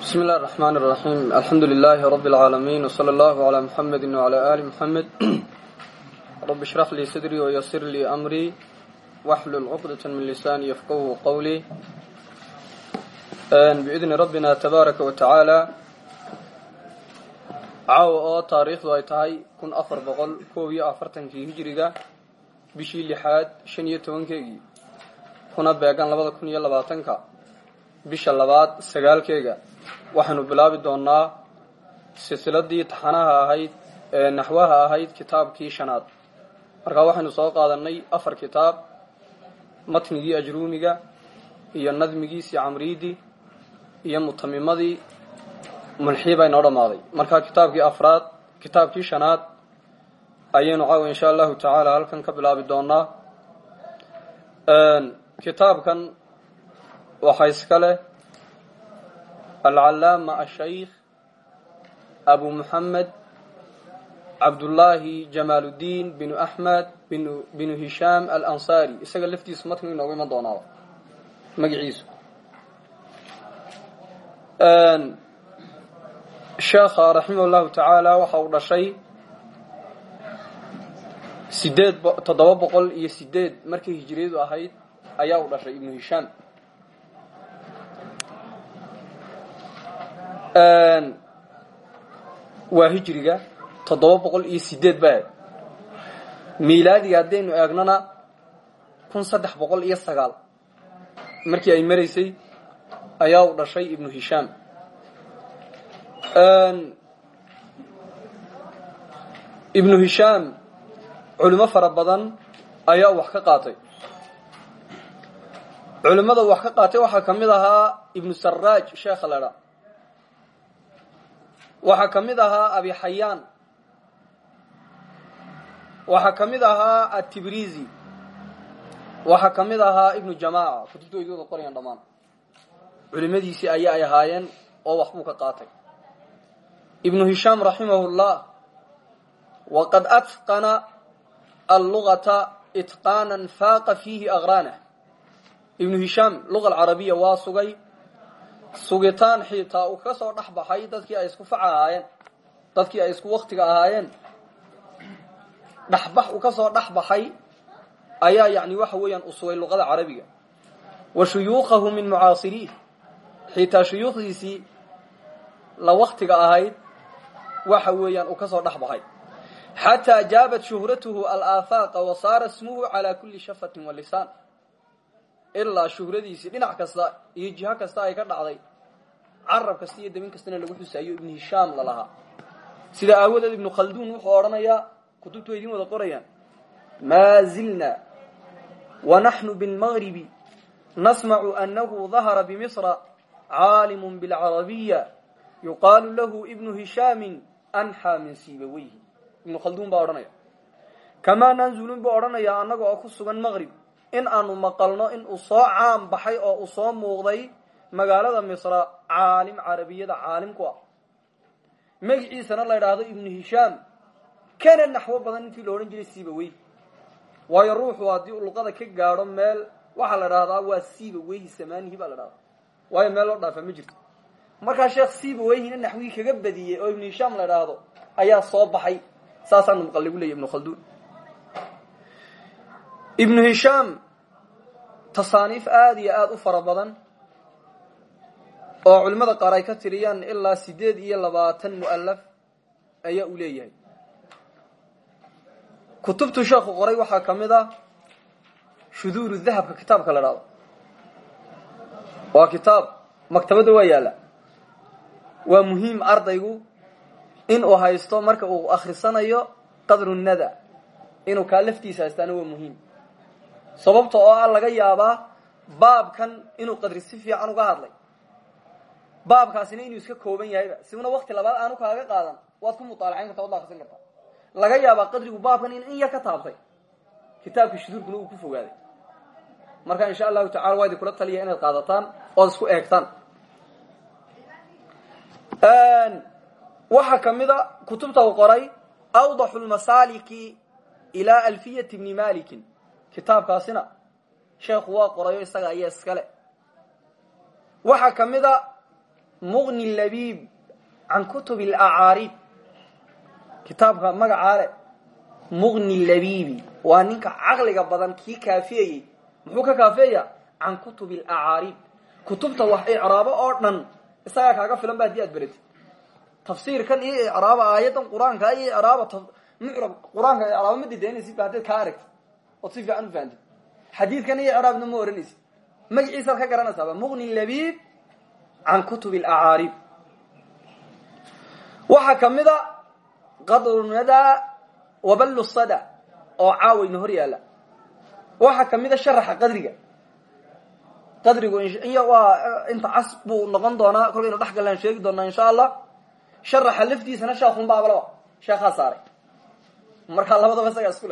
bismi illahi raxmaan raxiim alxamdu lilaahi rabbi alcaalamiin wsala allahu calaa muxamedi wacalaa ali muxamed rabbi ishrax lii sadrii wayasir lii amrii waxlul cuqdata min lisaani yafqahu qowlii biidni rabbina tabaaraka wa tacaala caawa oo taariikhdu ay tahay kun afar boqol koob iyo afartankii hijiriga bishii lixaad shan iyo tobankeegii kuna beegan labada kun iyo labaatanka bisha labaad sagaalkeega waxaynu bilaabi doonaa silsiladii taxanaha ahayd ee naxwaha ahayd kitaabkii shanaad. Markaa waxaynu soo qaadanay afar kitaab matnigii ajruumiga iyo nadmigiisii camriidi iyo mutamimadii mulxii baa inoo dhammaaday markaa kitaabkii afraad kitaabkii shanaad ayaynu caawa insha allahu tacaala halkan ka bilaabi doonaa kitaabkan waxaa iska leh alcalaama ashaykh abu muxamed cabdullaahi jamaaludiin binu axmed binu hishaam alansaari isaga laftiisu matnigu inoogu iman doonaaba magaciisu sheekha raximah llahu tacaala waxa uu dhashay sideed toddoba boqol iyo sideed markii hijiriyadu ahayd ayaa uu dhashay ibnu hishaam waa hijiriga toddoba boqol iyo sideed ba. Miilaadiga haddaynu eegnana kun saddex boqol iyo sagaal. Markii ay maraysay ayaa uu dhashay ibnu hishaam ibnu hishaam culimo fara badan ayaa wax ka qaatay. Culimmada wax ka qaatay waxaa ka mid ahaa ibnu saraaj sheekha ledha waxaa ka mid ahaa abi xayaan waxaa ka mid ahaa atibrizi waxaa ka mid ahaa ibnu jamaaca kutubtoodii wada qorayaan ayaa ay ahaayeen oo waxbuu ka qaatay. Ibnu hishaam raximah llah waqad atqana allugata itqaanan faaqa fiihi aqraanah ibnu hishaam luga alcarabiya waa sugay sugitaan xiitaa uu ka soo dhex baxay dadkii ay isku faca ahaayeen dadkii ay isku waktiga ahaayeen. Dhexbax uu ka soo dhex baxay ayaa yani waxa weeyaan u sugay luqada carabiga. Wa shuyuukhahu min mucaasiriih xiitaa shuyuukhdiisii la waktiga ahayd waxa weeyaan uu ka soo dhex baxay xataa jaabat shuhratuhu alaathaaqa wa saara smuhu calaa kulli shafatin wa lisaan ilaa shuhradiisii dhinac kasta iyo jiho kasta ay ka dhacday. Carab kasta iyo dabin kastana lagu xusaayo ibnu hishaam lalahaa sida aawadeed ibnu khalduun wuxuu odhanayaa kutubtu idiin wada qorayaan maa zilna wa naxnu bilmagribi nasmacu anahu dahara bimisra caalimu bilcarabiya yuqaalu lahu ibnu hishaamin anxaa min siibaweyhi ibnu khalduun baa odhanaya kamaa nanzulun buu odhanayaa annaga oo ku sugan maqrib in aanu maqalno in uu soo caan baxay oo uu soo muuqday magaalada misra caalim carabiyada caalim ku ah. Magiciisana la idhaahdo ibnu hishaam kana naxwo badan intii la odhan jiray siibaweyhi waayo ruuxu haddii uu luqada ka gaadho meel waxaa la dhahdaa waa siibaweyhi samaanihi baa la dhahdaa waayo meel loo dhaafa ma jirto. Markaa sheekh siibaweyhina naxwigii kaga badiyey oo ibnu hishaam la idhaahdo ayaa soo baxay. Saasaanu maqal gu leeyay ibnu khalduun ibnu hishaam tasaaniif aada iyo aada u fara badan oo culimmada qaar ay ka tiriyaan ilaa sideed iyo labaatan mu'alaf ayaa uu leeyahay. Kutubtu sheekhu qoray waxaa ka mid ah shuduuru dahabka kitaabka la dhahdo waa kitaab maktabadda waa yaalla. Waa muhiim ardaygu in uu haysto marka uu akhrisanayo qadru nada inuu kaa laftiisa haystaana waa muhiim sababta oo ah laga yaabaa baabkan inuu qadri si fiican uga hadlay. Baabkaasina inuu iska kooban yahayba. Siuna wakti labaad aanu kaaga qaadan waad ku mutaalacayn karta wad la akrisan kartaa laga yaabaa qadrigu baabkan in yar ka taabtay. Kitaabka shuduurkuna uu ku fogaaday. Marka insha allahu tacala waa idin kula taliya inaad qaadataan ood isku eegtaan. Waxaa ka mid a kutubta u qoray awdaxu lmasaaliki ilaa alfiyati bni malikin kitaabkaasina sheekhu waa qorayo isaga ayaa iskale waxaa ka mid a muqni labiib kutub alacaarib kitaabka magacaa le muqni labiibi waa ninka caqliga badan kii kaafiyayey muxuu ka kaafiyaya? Can kutub alacaarib kutubta wax icraabo oo dhan isagaa kaaga filan ba haddii aad beratid tafsiirkan iyo icraaba aayadan qur'aanka iyo icraaba mucrab qur'aanka icraaba ma didaynaysid ba aragtid ood si fiican u fahamtid xadiidkan iyo icraabna ma oranaysid. Magaciisaad ka garanaysaaba muqni labiib can kutub alacaarib waxaa ka mid a qadrunada waballu sada oo caawayna hor yaalla. Waxaa sharaxa qadriga. Qadrigu waa inta cas noqon doonaa kolkaynu dhex gallaan sheegi doonaa insha allah. Sharaxa laftiisana sheekun baabalaba sheekhaa saaray. Markaa labadaba isagaa isku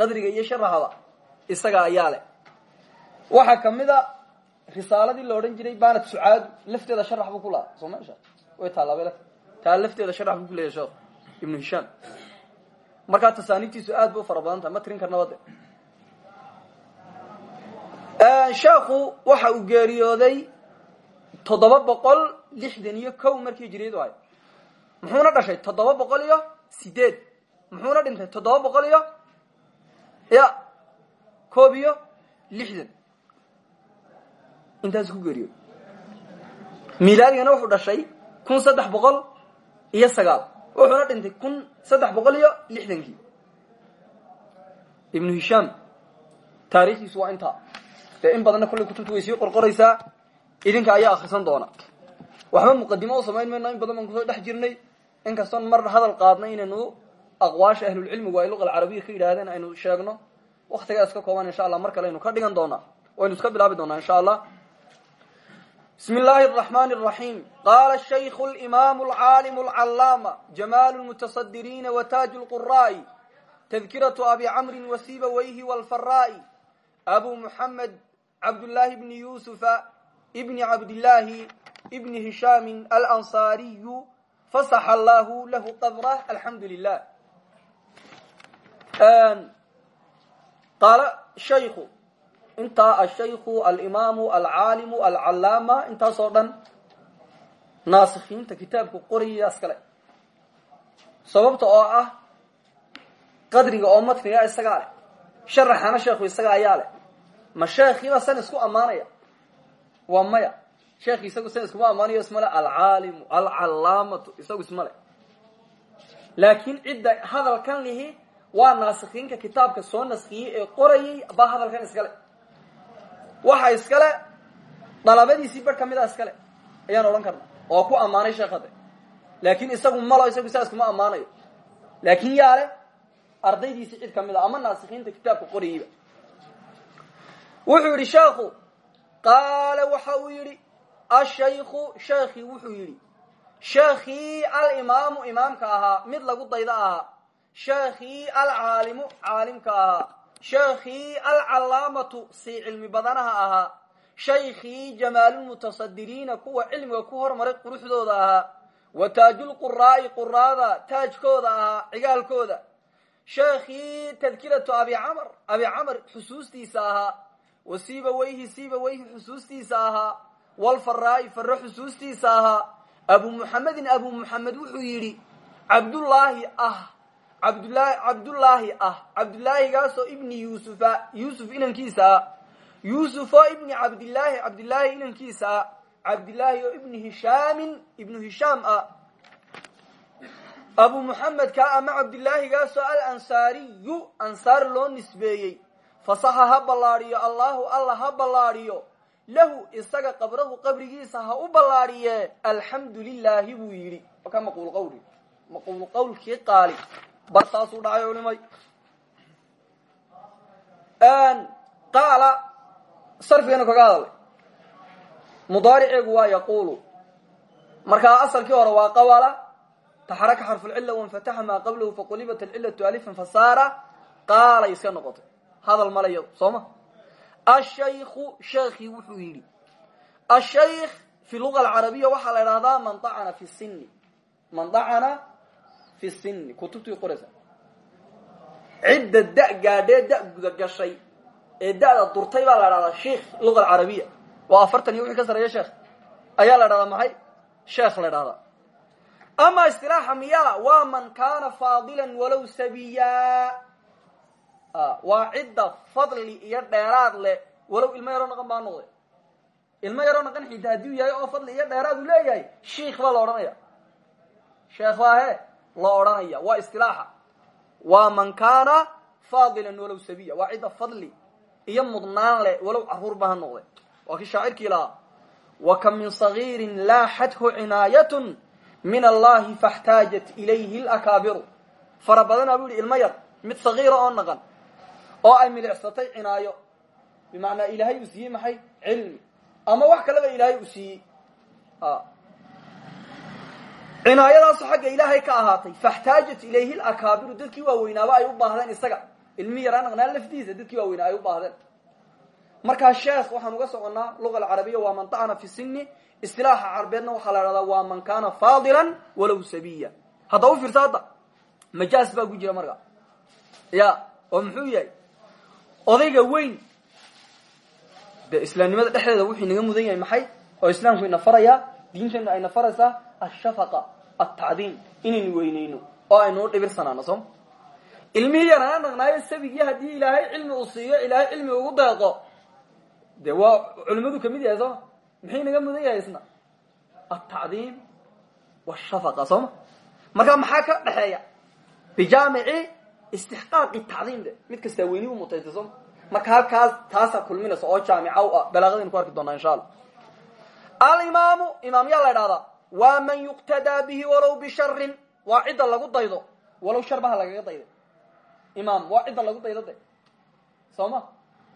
qadriga iyo sharaxaba isaga ayaa leh. Waxaa ka mid a risaaladii la odhan jiray banat sucaadu lafteeda sharax buu ku lahaa. Soo meesha way taalaabel taa lafteeda sharax buu kuleeyahy sheekh ibnu hishaam. Markaa tasaaniibtiisu aad bay u fara badan tahay ma tirin karnaba de sheekhu waxa uu geeriyooday toddoba boqol lixdan iyo kow markii hijriyadu ahay muxuuna dhashay toddoba boqol iyo sideed muxuuna dhintay toddoba boqol iyo ya koob iyo lixdan intaas ku geeriyooday milaadigana wuxuu dhashay kun saddex boqol iyo sagaal wuxuuna dhintay kun saddex boqol iyo lixdankii ibnu hishaam taariikhdiisu waa intaa dee in badanna kollay kutubta way sii qorqoraysaa idinka ayaa akrisan doona waxba muqadimo u samayn mayno in badan baan ku soo dhex jirnay inkastoon mar hadal qaadna inaynu aqwaasha ahlulcilmigu ay luqa alcarabiya ka yidhaahdeen aynu sheegno. Waktigaas ka kooban insha allah mar kale aynu ka dhigan doonaa. Waynu iska bilaabi doonaa insha allah bismi illaahi araxmani araxiim qaala wa taaju lquraa'i tadkiratu abi camrin wa sibawayhi walfaraa'i abu muxamed cabdullaahi bni yuusufa ibni cabdillaahi ibni hishaami alansaariyu fasaxa allahu lahu qabrah alxamdu Ehm, qaala shayku intaa ashayku alimaamu alcaalimu alcalaama intaasoo dhan naasikiinta kitaabka qorayaas kale sababta oo ah qadriga oo matniga ah isagaa leh. Sharaxana sheekhu isaga ayaa leh. Ma sheekhiiba san isku ammaanaya? Waa maya. Sheekhi isagu san iskuma ammaanayo ismale alcaalimu alcalaamatu isagu isma leh. Laakiin cidda hadalkan lihi waa naasikiinka kitaabka soo naskiyey ee qorayay baa hadalkan iskale waxa iskale dalabadiisii bar ka mid a iskale ayaan odhan karna oo ku ammaanay sheekade laakin isagu malo isagu saas kuma ammaanayo. Laakin yaa leh ardaydiisii cid ka mid a ama naasikiinta kitaabka qorayeyba. Wuxuu yidhi sheekhu qaala waxa uu yidhi ashayku sheekhii wuxuu yidhi sheekhii alimaamu imaamka ahaa mid lagu dayda ahaa sheekhii alcaalimu caalimka ahaa sheekhii alcalaamatu sii cilmi badanaha ahaa shaykhii jamaalulmutasadiriina kuwa cilmiga ku hormaray quruxdooda ahaa wa taajulquraa'i quraada taajkooda ahaa cigaalkooda. Sheekhii tadkiratu abi camr abi camr xusuustiisa ahaa wa siibaweyhi siibaweyhi xusuustiisa ahaa walfaraa'i farre xusuustiisa ahaa abu muxamedin abu muxamed wuxuu yidhi cabdullaahi ah cabdulaahi cabdullaahi ah. Cabdulaahigaasoo ibni yuusufa yuusuf inankiisa. Yuusuf oo ibni cabdillaahi cabdillaahi inankiisa. Ah cabdillaahi oo ibni hishaamin ibnu hishaam ah. Abu muxamedka ama cabdillaahigaasoo alansaariyu ansaar loo nisbeeyey. Fasaxa ha ballaadhiyo allahu alla ha ballaadhiyo lahu isaga qabrahu qabrigiisa ha u ballaadhiye alxamdu lilaahi buu yidhi. Ka maquul qawli? Maquul qawlkii qaali bartaasuu dhacay culimay qaala sarfigana kaga hadalay. Mudaariceegu waa yaquulu. Markaa asalkii hore waa qawala taxaraka xarfulcila wanfataxa maa qablahu faqulibat alcilatu alifan fasaara qaalay iska noqotay. Hadal malaya soo ma? Ashayku sheekhii wuxuu yidhi ashaykh fi luga alcarabiya waxaa la idhahdaa man acana fi sini man acana fi sini kutubtii qoraysa. Cidda da gaadhee da guda gashay ee da'da durtay baa la dhahdaa sheikh luga alcarabiya. Waa afartan iyo wixii ka sareeya sheekh ayaa la dhahdaa maxay? Sheekh la dhahda ama istilaaxa miya waa man kaana faadilan walow sabiya waa cidda fadli iyo dheeraad leh walow ilmo yaroo naqan baa noqday. Ilmo yaroo naqan xita hadduu yahay oo fadli iyo dheeraad uu leeyahay. Shiikh baa la odhanaya sheekh baa la odhanaya waa istilaaxa. Waa man kaana faadilan walow sabiya waa cidda fadli iyo mudnaan leh walow carruur ba ha noqday waa kii shaacirkii lahaa. Wa ka min sagiirin laaxathu cinaayatun min allahi faxtaajat ilayhi lakaabiru fara badanaa bu yihi ilmo yar mid sagiira oo naqan oo ay milicsatay cinaayo. Bimacnaa ilaahay uu siiyey ama wax kaleba ilaahay uu siiyey cinaayadaasu xagga ilaahay ka ahaatay faxtaajat ilayhi lakaabiru dadkii waaweynaaba ay u baahdeen isaga. Ilmi yaraa naqnaa laftiisa dadkii waaweynaa ay u baahdeen. Markaa sheekh waxaan uga soconaa luga alcarabiya waa man ta'ana fi sini istilaaxa carabeedna waxaa la dhahdaa waa man kaana faadilan walow sabiya. Hadda u fiirsa hadda majaas baa ku jira marka. Ya oo muxuu yahay? Odayga weyn dee islaamnimada dhexdeeda wuxuu inaga mudan yahay maxay? Oo islaamku ina farayaa diinteena ayna faraysaa ashafaqa altacdiim inaynu weyneyno oo aynu u dhibirsanaano sooma ilmihii yarana naqnaayo sabigii haddii ilaahay cilmi uu siiyo ilaahay cilmi ugu deeqo de waa culimadu ka mid yahay sooma muxuu inaga mudan yahay isna? Altacdiim washafaqa sooma marka maxaa ka dhexeeya bijaamici istixqaaqi tacdiim de. Mid kastaa weyni u mutaysta sooma marka halkaas taasaa kulminaysa oo jaamica u ah. Balaaqadaynu ku arki doonaa insha allah alimaamu imaam yaa la idhahdaa waa man yuqtadaa bihi walow bisharin waa cidda lagu daydo walow shar baha lagaga daydo. Imaam waa cidda lagu daydo de. Soo ma?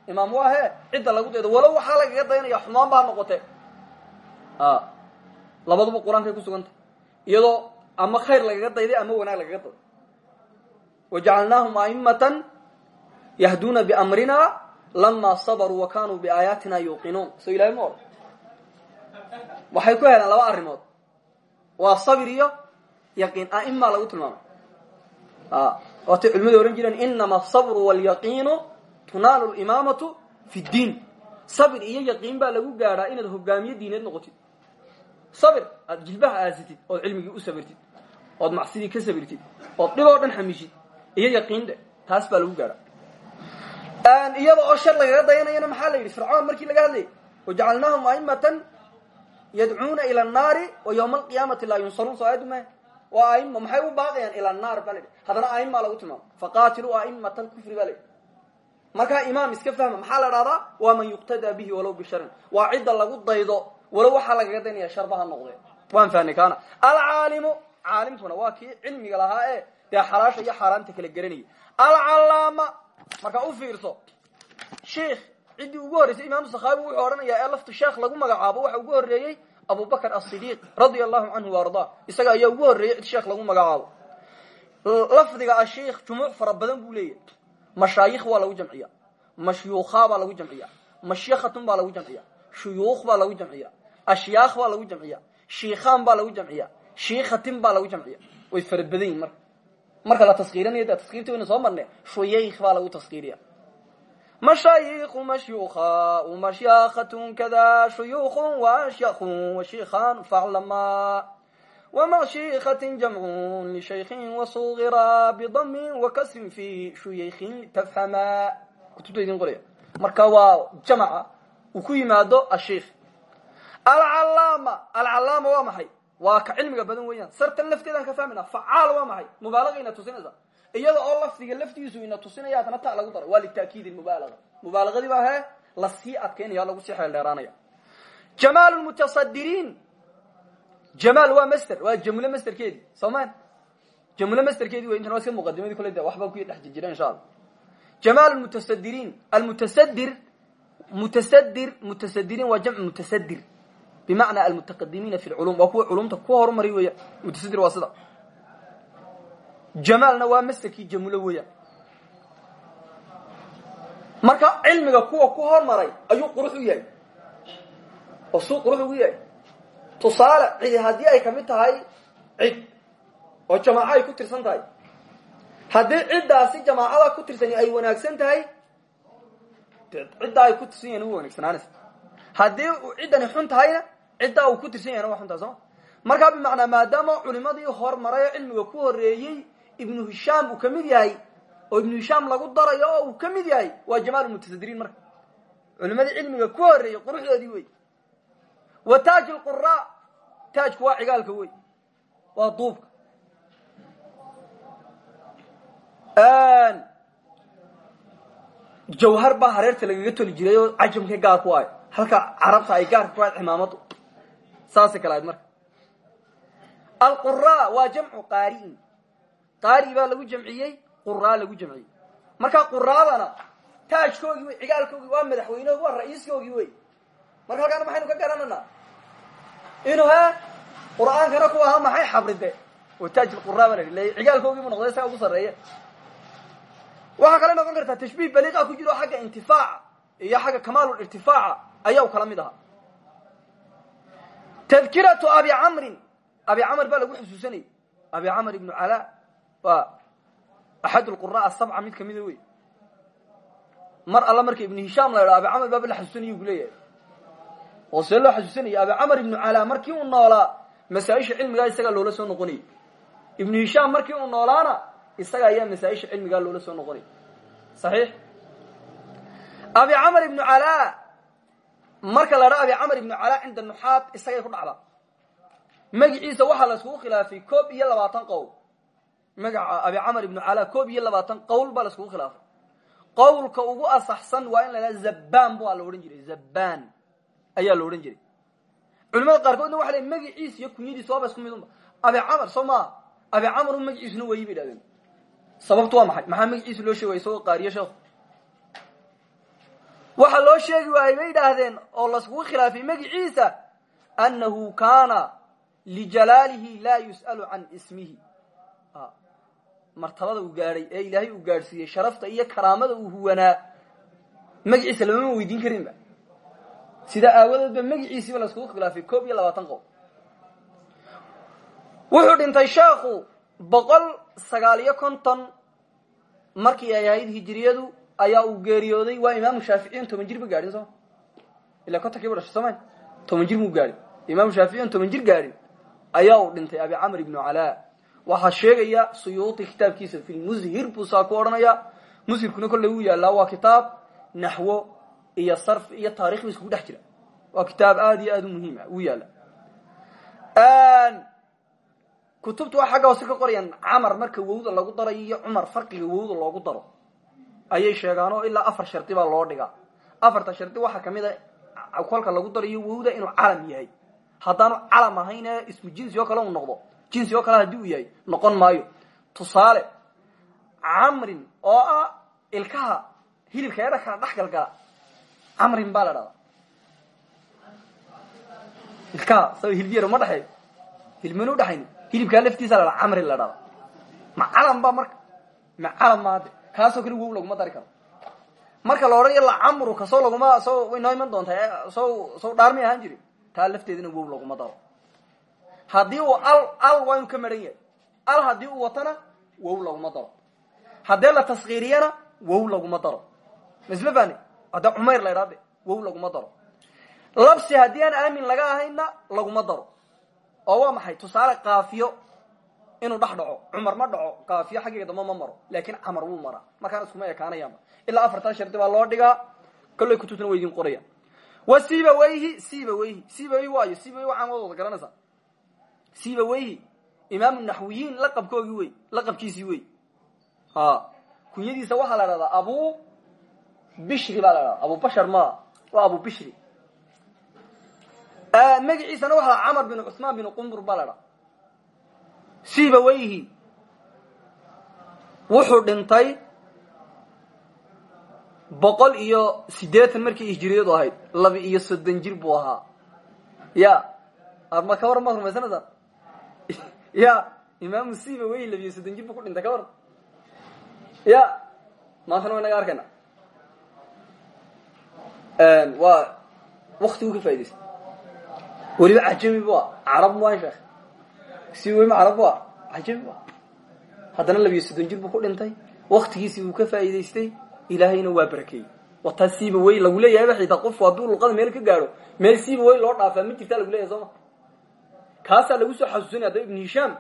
Imaam waa he cidda lagu daydo. Walow waxaa lagaga daynaya xumaan baa noqote labaduba qur'aankay kusugantah iyadoo ama khayr lagaga dayday ama wanaag lagaga dayday. Wajacalnaahum aimatan yahduuna biamrina lama sabaruu wa kanuu biaayaatina yuuqinuun. So ilahay ma odhan waxay ku heleen laba arrimood. Waa sabir iyo yaqiin. Aima lagu tilmaamay waatay culimadu ohan jireen inama asabru walyaqiinu tunaalu limaamatu fi ddiin sabir iyo yaqiin baa lagu gaadhaa inaad hogaamiye diineed noqotid. Sabir aad jilbaha aasitid ood cilmigii u sabirtid ood macsidii ka sabirtid ood dhib oo dhan xamishid iyo yaqiinde taas baa lagu gaadhaa. Iyada oo shar lagaga dayanayana maxaa la yidhi? Fircoon markii laga hadlayay wajacalnaahum aimatan yadcuuna ila annaari wa yawma alqiyaamati laa yunsaruun. Soo aayaddu maha waa aima maxay u baaqayaan? Ila annaar baa la yidhi. Haddana aima lagu tilmaamo. Faqaatiluu aimata alkufri baa la yidhi. Markaa imaam iska fahma maxaa la dhahdaa waa man yuqtadaa bihi walow bisharin waa cidda lagu daydo walow waxaa lagaga daynaya sharba ha noqdee waan fahnay kaana. Alcaalimu caalimkuna waa kii cilmiga lahaa ee dee xalaasha iyo xaaraanta kala garanayay. Alcallaama markaa u fiirso sheikh ciddii ugu horreysay imaamu sakhaabi wuxuu odhanayaa ee laftu sheekh lagu magacaabo waxa ugu horreeyey abubakr asidiiq radia allahu canhu wa ardaa. Isaga ayaa ugu horreeyey cid sheekh lagu magacaabo. Lafdiga asheikh jumuuc fara badan buu leeyahy mashaayikh waa lagu jamciya mashyuukha baa lagu jamciya mashyakhatun baa lagu jamciya shuyuukh baa lagu jamciya ashyaakh baa lagu jamciya shiikhaan baa lagu jamciya shiikhatin baa lagu jamciya way fara badan yihiin marka. Marka la taskiirinayo de taskiirta wayna soo marne shuyaykh baa lagu taskiiriya mashaayikhu mashyuukha mashyakhatun kada shuyuukhun waashyakun washiikhan faclama wamashikatin jamcun lishaykhin wasugira bidamin wakasrin fi shuyaykhin tafhama kutubta idin qoraya marka waa jamca uu ku yimaado ashiikh alcalaama alcalaama waa maxay waa ka cilmiga badan weeyaan sartan lafteedaan ka fahmayna facaal waa maxay mubaalaga ina tusinaysa iyada oo lafdiga laftiisu ina tusinaya haddana ta lagu daro waa litaakiid mubaalaga. Mubaalagadii baa he la sii adkaynaya lagu sii xeel dheeraanaya. Jamaal mutasadiriin. Jamaal waa master waa jamule masterkeedii soomaan jamule masterkeedii wey intan iska muqadimadii kole de waxbaa ku dhex jirjira insha allah jamaal mutasadiriin. Almutasadir mutasadir mutasadiriin waa jamcu mutasadir bimacnaa almutaqadimiina fi lculum waa kuwa culumta ku horumari weya mutasadir waa sida jamaalna waa masterkii jamulo weeyaan marka cilmiga kuwa ku hormaray ayuu qurux u yahay. Oo suu qurux ugu yahay. Tusaale cidi haddii ay ka mid tahay cid oo jamaaco ay ku tirsan tahay. Haddii ciddaasi jamaacada ku tirsani ay wanaagsan tahay ciddaa ku tirsan yahin u wanaagsanaanaysa. Haddii xun tahayna ciddaa uu ku tirsan yahayna waa xun tahay sooma markaa bimacnaa maadaama culimadii hormaray oo ku horeeyey ibnu hishaam uu ka mid yahay oo ibnu hishaam lagu darayo oo uu ka mid yahay waa jamaal mutasadiriin marka. Culimadii cilmiga ku horeeyey quruxdoodii wey. Wa taaj lqura taajku waa cigaalka wey. Waa duubka. Jawhar baa hareerta lagaga toli jiray oo cajamka gaar ku ahay. Halka carabta ay gaarka ku ahayd cimaamadu. Saasay kala ahayd marka. Alqura waa jamcu qaari'in qaari baa lagu jamciyey quraa lagu jamciyey. Marka quraadana taajkoogii wey cigaalkoogii waa madaxweynehogi waa ra'iiskoogii wey. Marka halkaana maxaynu ka garananaa? Inuu he qur'aankana ku ahaa maxay xabride oo taaj lqura baa la yidhi cigaalkoogii buu noqday isaga ugu sarreeye waxaa kale noqon kartaa tashbiih baliiqa ku jiro xagga intifaaca iyo xagga kamaalul irtifaaca ayaa u kala mid ahaa. Tadkiratu abi camrin abi camr baa lagu xusuusanayay abi camr ibnu cala waa axad lqura asabca mid kamida wey. Mar alla marka ibnu hishaam la idha abi camr baaba la xasuusanaya ku leeyahay. Oo see loo xasuusanaya abi camr ibnu cala markii uu noolaa masaa-isha cilmigaa isagaa loola soo noqonayay. Ibnu hishaam markii uu noolaana isaga ayaa masaaisha cilmigaa loola soo noqonay saxiix? Abi camr ibnu cala marka la dha abi camr ibnu cala cinda nuxaad isagay ku dhacdaa magiciisa waxaa la iskugu khilaafay koob iyo labaatan qowl magaca abi camr ibnu cala koob iyo labaatan qowl baa la iskugu khilaafay. Qowlka ugu asaxsan waa in la dhaha zabban baa la odhan jiray zabban ayaa la odhan jiray. Culimada qaarkoodna waxa le magaciisa iyo kunyadiisa waaba isku mid unba. Abi camr soo maa abi camr un magaciisuna weeyi bay dhahdeen sababtu waa maxay? Maxaa magaciisa loo sheegi waay isagoo qaariyo sheekhu waxa loo sheegi waayey bay idhaahdeen oo laskugu khilaafay magiciisa annahu kaana lijalaalihi laa yus'alu can ismihi martabada uu gaadhay ee ilaahay uu gaadhsiiyey sharafta iyo karaamada uu huwanaa magaciisa lamama weydiin karinba. Sidaa aawadeedba magaciisiiba laskugu khilaafay koob iyo labaatan qof wuxuu dhintay sheekhu boqol sagaal iyo konton markii ay ahayd hijiriyadu ayaa uu geeriyooday. Waa imaamu shaaficiyon toban jir ma gaadhin soo? Ila kontonkii ba dhashay sooma toban jir muu gaadhin. Imaamu shaaficiyon toban jir gaadhin ayaa uu dhintay abi camr ibnu cala waxaa sheegaya suyuuti kitaabkiisa fi lmushir buu saa ku odhanaya. Mushirkuna kolley wuu yaallaa waa kitaab naxwo iyo sarf iyo taarikh ba iskugu dhex jira. Waa kitaab aada iyo aada u muhiim ah wuu yaalla kutubtu waa xagga hoose ka qorayaan camar marka wowda lagu darayo iyo cumar farqiga wowda loogu daro ayay sheegaan oo ilaa afar shardi baa loo dhigaa. Afarta shardi waxaa ka mid a kolka lagu darayo wowda inuu calam yahay. Haddaanu calam ahayn ee ismu jinsi oo kale uu noqdo jinsi oo kale haddii uu yahay noqon maayo. Tusaale camrin oo ah ilkaha hilibka eedha kala dhex galgala. Camrin baa la dhahdaa. Ilkaha sa hilbiyar ma dhexeeyo. Hilibkaa laftiisa la dhaa la dhahda ma calam ba marka ma calam maade kaasoo kale wow laguma dari karo. Marka la odhanayo lacamru ka soo laguma soo way noo iman doontaa soo soo dhaarmay ahaan jiri taa lafteedina wow laguma daro haddii uu al al waa ka maran al haddii uu watana wow laguma daro. Haddee la taskiiriyana wow laguma daro. Misma fani haddee cumayr la idhaade wow laguma daro. Labsi haddii aan aamin laga ahayna laguma daro. Oo waa maxay? Tusaale kaafiyo. Inuu dhex dhaco. Cumar ma dhaco kaafiyo xaggeega damba ma maro. Laakin camar wuu maraa. Markaan iskuma ekaanayaanba ilaa afartan shardi baa loo dhigaa. Kollay kutubtana wa idin qorayaan wa sibawayhi sibawayhi sibawayhi waayo sibawayhi waa caamad wada garanaysaa sibawayhi imaamu naxwiyiin laqabkoogii wey. Laqabkiisii wey. Kunyadiisa waxaa la dhahdaa abu bishri baa la dhahdaa abu bashar ma. Waa abu bishri. Magaciisana waxaa camar bin cuثmaan bin qumbur baa la dhaa sibawayhi wuxuu dhintay boqol iyo siddeetan markii hijiriyadu ahayd. Laba iyo soddon jir buu ahaa. Ya. Ma ka waran maad rumaysanaysaa ya imaamu sibawayhi laba iyo soddon jir buu ku dhintay ka waran ya maantana wa inaga arkayna waa wakti uu ka faa'idaystay weliba cajami bu a carab mu sheekh. Si weyma carab bu a cajami bu a haddana labiyo soddon jir buu ku dhintay waktigiisii buu ka faa'iidaystay ilaahayna waa barakeeyey wataa siiba wey lagu leeyahayba xitaa qofku hadduu luqada meel ka gaadho meel siiba wey loo dhaafaa ma jirtaa lagu leeyahay soo ma kaasaa lagu soo xasuusinaya hadda ibnu hishaam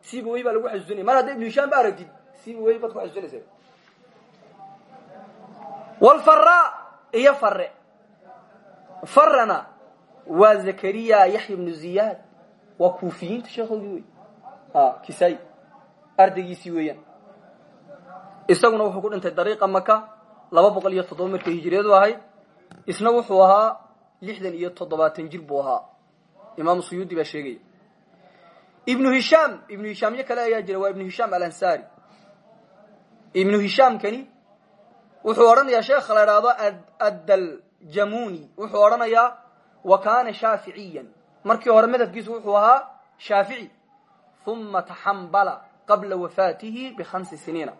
sibawey baa lagu xasuusinaya mar hadda ibnu hishaam ba aragtid sibawey baad ku xasuusinaysa wlfara iyo fare farana waa zakariya yaxya ibnu ziyaad waa kuufiyiinta sheekhoodii wey kisay ardaygiisii weeyaan. Isaguna wuxuu ku dhintay dariiqa maka laba boqol iyo toddoba markay hijiriyadu ahayd. Isna wuxuu ahaa lixdan iyo toddobaatan jir buu ahaa. Imaamu suyuudi baa sheegaya ibnu hishaam ibnu hishaamyo kale ayaa jira waa ibnu hishaam alansari. Ibnu hishaamkani wuxuu odhanayaa sheekha la idhaahdo addaljamuuni wuxuu odhanayaa wa kaana shaaficiyan markii hore madhabkiisu wuxuu ahaa shaafici. Uma taxambala qabla wafaatihi bikhamsi siniina.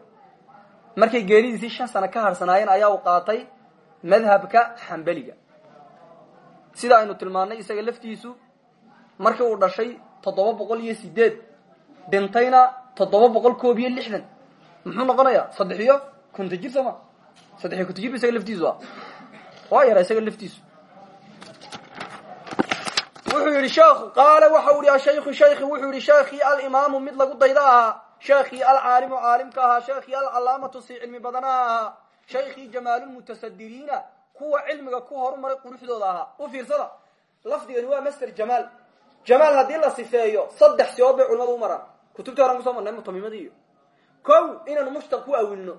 Markay geeridiisii shan sano ka harsanaayeen ayaa uu qaatay madhabka xambeliga sida aynu tilmaannay isaga laftiisu markii uu dhashay toddoba boqol iyo sideed dhintayna toddoba boqol koob iyo lixdan. Muxuu noqonayaa saddex iyo konta jir sooma saddex iyo konta jir ba isaga laftiisu ah waa yara isaga laftiisu. Wuxuu yidhi sheekhu qaala waxa u yihi ashayku shayki wuxuu yihi sheekhii alimaamu mid lagu dayda ahaa sheekhii alcaalimu caalimka ahaa sheekhii alcalaamatu si cilmi badanaha ahaa shaykhii jamaalulmutasadiriina kuwa cilmiga ku horumaray quruxdooda ahaa u fiirsada. Lafdigani waa master jamaal jamaal haddii la sifeeyo saddex siyood bay culimadu u maraan. Kutubtii horan ku soo marnay iyo kow inaynu mushtaq ku awilno.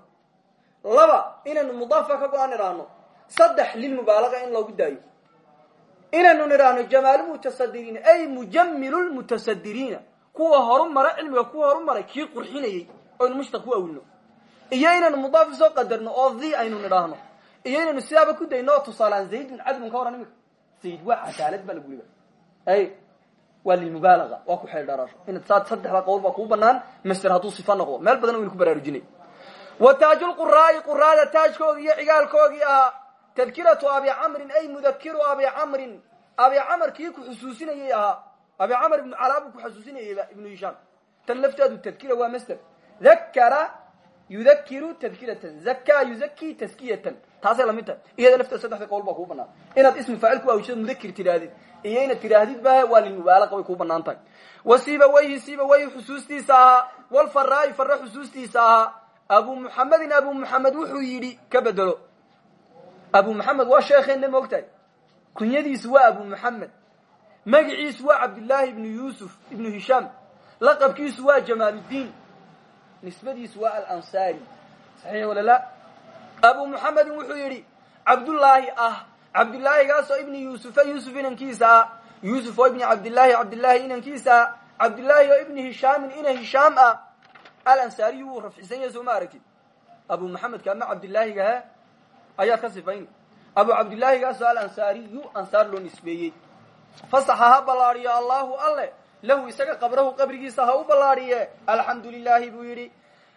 Laba inaynu mudaafa ka go-an idhaahno saddex in loogu daayo. Inaynu nidhaahno jamaalulmutasadiriina ay mujamilulmutasadiriina kuwa horumara cilmiga kuwa horumaray kii qurxinayey oynu mushtaq ku awilno. Iyo inaynu mudaafi soo qadarno oo di aynu nidhaahno iyo inaynu sidaaba ku dayno oo tusaalaan zaydun cadlun ka waran imika. Zayd waa cadaalad baa lagu yiba ay waa lilmubaalaga waa ku xeel dharasho inaad saa saddexda qowl baa kuu banaan master hadduu sifa noqdo. Meel badan waynu ku baraarujinay. Wa taajulquraa'i quraada taajkoogii iyo cigaalkoogii ahaa tadkiratu abi camrin ay mudakiru abi camrin. Abi camr kii ku xusuusinayey ahaa abi camr ibnu calaa buu ku xusuusinayeyba ibnu hishaam tan lafteedu tadkira waa master dakara yudakiru tadkiratan zaka yuzaki taskiyatan taasay la mid tahay iyada lafteeda saddexda qowl baa kuu banaan inaad ismi faacil ku awishad mudakir tidhaahdid iyo inaad tidhaahdid ba waa lilmubaalaqa way kuu bannaan tahay wa sibawayhi sibawayhi xusuustiisa ahaa walfaraa'i fare xusuustiisa ahaa abu muxamedin abu muxamed wuxuu yidhi ka bedelo abu muxamed waa sheekheena moogtahay kunyadiisu waa abu muxamed magiciisu waa cabdillaahi ibnu yuusuf ibnu hishaam laqabkiisu nisbadiisu waa alansaari. Saxiix wala la? Abu muxamedin wuxuu yidhi cabdullaahi ah cabdillaahigaasoo ibni yuusufa yuusuf inankiisa ah yuusuf oo ibni cabdillaahi cabdillaahi inankiisa ah cabdillaahi oo ibni hishaamin ina hishaam ah. Alansaariyu wuu rafcisan yahay soo ma aragtid. Abu muxamedka ama cabdillaahigahe ayaad ka sifayn. Abu cabdillaahigaasoo alansaariyu ansaar loo nisbeeyey. Fasaxa ha ballaadhiyo allahu alle lahu isaga qabrahu qabrigiisa ha u ballaadhiye alxamdu lilaahi buu yidhi.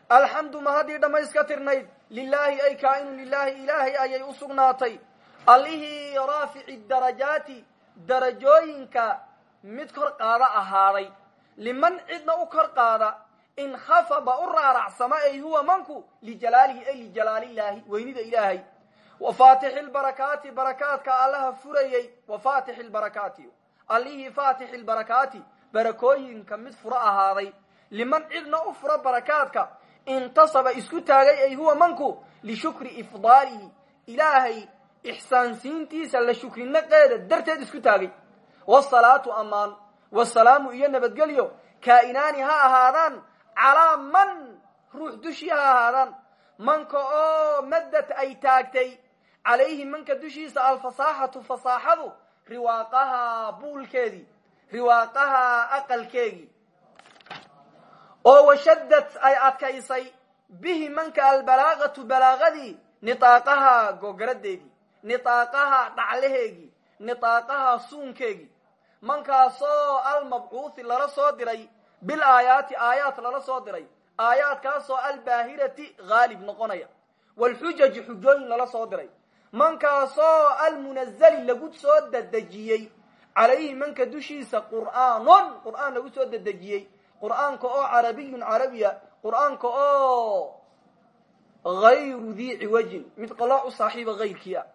Alxamdu ma haddii dhammayska tirnayd. Lilaahi ay kaa'inu lilaahi ilaahay ayay u sugnaatay. Allihii raafici darajaati darajooyinka mid kor qaada ahaaday. Liman cidna u kor qaada in khafada u raaracsama ay huwa manku lijalaalihi ay lijalaaliillaahi weynida ilaahay. Wa faatixi lbarakaati barakaadka allaha furayey wa faatixi lbarakaati allihii faatixi lbarakaati barakooyinka mid furo ahaaday. Liman cidna u furo barakaadka intasaba isku taagay ay huwa manku lishukri ifdaalihi. Ilaahay ixsaansiintiisa la shukrinaqeeda darteed isku taagay. Wasalaatu ammaan wasalaamu iyo nabadgelyo kaa'inaani ha ahaadaan calaa man ruux dushii ha ahaadaan. Manka oo maddad ay taagtay calayhi manka dushiisa alfasaaxatu fasaaxadu riwaaqahaa buulkeedii riwaaqahaa aqalkeegii oo washadad ay adkaysay bihi manka albalaaqatu balaaqadii niaaqahaa googaradeedii niaaqahaa dhaclaheegii niaaqahaa suunkeegii mankaasoo almabcuuthi lala soo diray bil aayaati aayaat lala soo diray. Aayaadkaasoo albaahirati haalib noqonaya. Walxujaji xujooyin lala soo diray. Mankaasoo almunazali lagu soo dadejiyey calayhi manka dushiisa qur'aanon qur'aan lagu soo dadejiyey qur'aanka oo carabiyun carabiya qur'aanka oo hayru dii ciwajin mid qalooc u saaxiiba hayrkii ah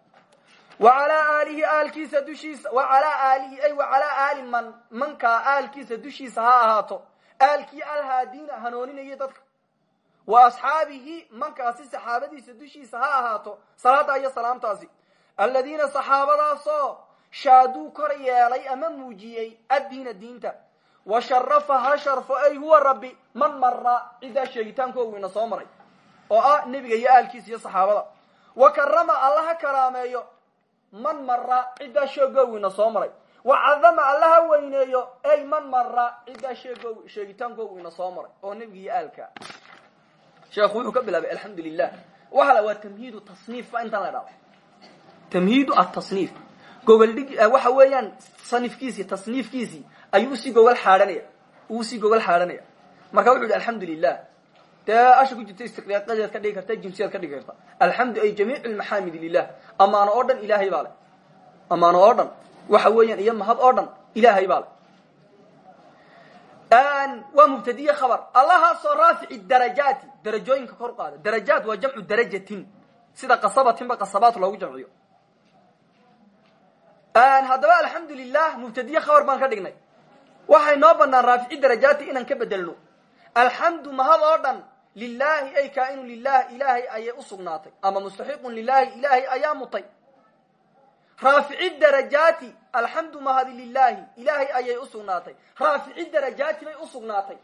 wa calaa aalihi aalkiisa dushiisa wa calaa aalihi ay wa calaa aali man mankaa aalkiisa dushiisa ha ahaato aalkii alhaadiina hanooninaya dadka wa asxaabihi mankaasi saxaabadiisa dushiisa ha ahaato salaada iyo salaamtaasi aladiina saxaabadaasoo shaaduu kor yeelay ama muujiyey addiina diinta. Wa sharafa ha sharfo ay huwa rabbi man mara ciddaa sheegitaankoogu ina soo maray oo ah nebiga iyo aalkiisa iyo saxaabada. Wa karama alla ha karaameeyo man mara ciddaa sheegoogu ina soo maray. Wa cadama alla ha weyneeyo ay man mara ciddaa sheegoogu sheegitaankoogu ina soo maray oo nebiga iyo aalka. Sheekhu wuxuu gogoldhig waxa weeyaan sanifkiisii tasniifkiisii ayuu u sii gogol xaadhanaya u sii gogol xaadhanaya marka wuxu yidhi alxamdu lilah dee asha ku jirta istiqyaaqadeed ka dhigi karta jinsiyaad ka dhigi karta. Alxamdu ay jamiic lmaxaamid lilah amaano oo dhan ilaahay baa le amaano oo dhan waxa weeyaan iyo mahad oo dhan ilaahay baa le waa mubtadiye khabar. Allahaasoo raafici darajaati darajooyinka kor qaada. Darajaat waa jamcu darajatin. Sida qasabatinba qasabaat loogu jamciyo haddaba alxamdu lilah mubtadiye khabar baan ka dhignay. Waxay noo banaan raafici darajaati inaan ka bedelno alxamdu mahad oo dhan lilahi ay kaainu lilah ilaahay ayay usugnaatay ama mustaxiqun lilahi ilaahay ayaa mutay. Raafici darajaati alxamdu mahadi lilahi ilaahay ayay usugnaatay raafici darajaati bay usugnaatay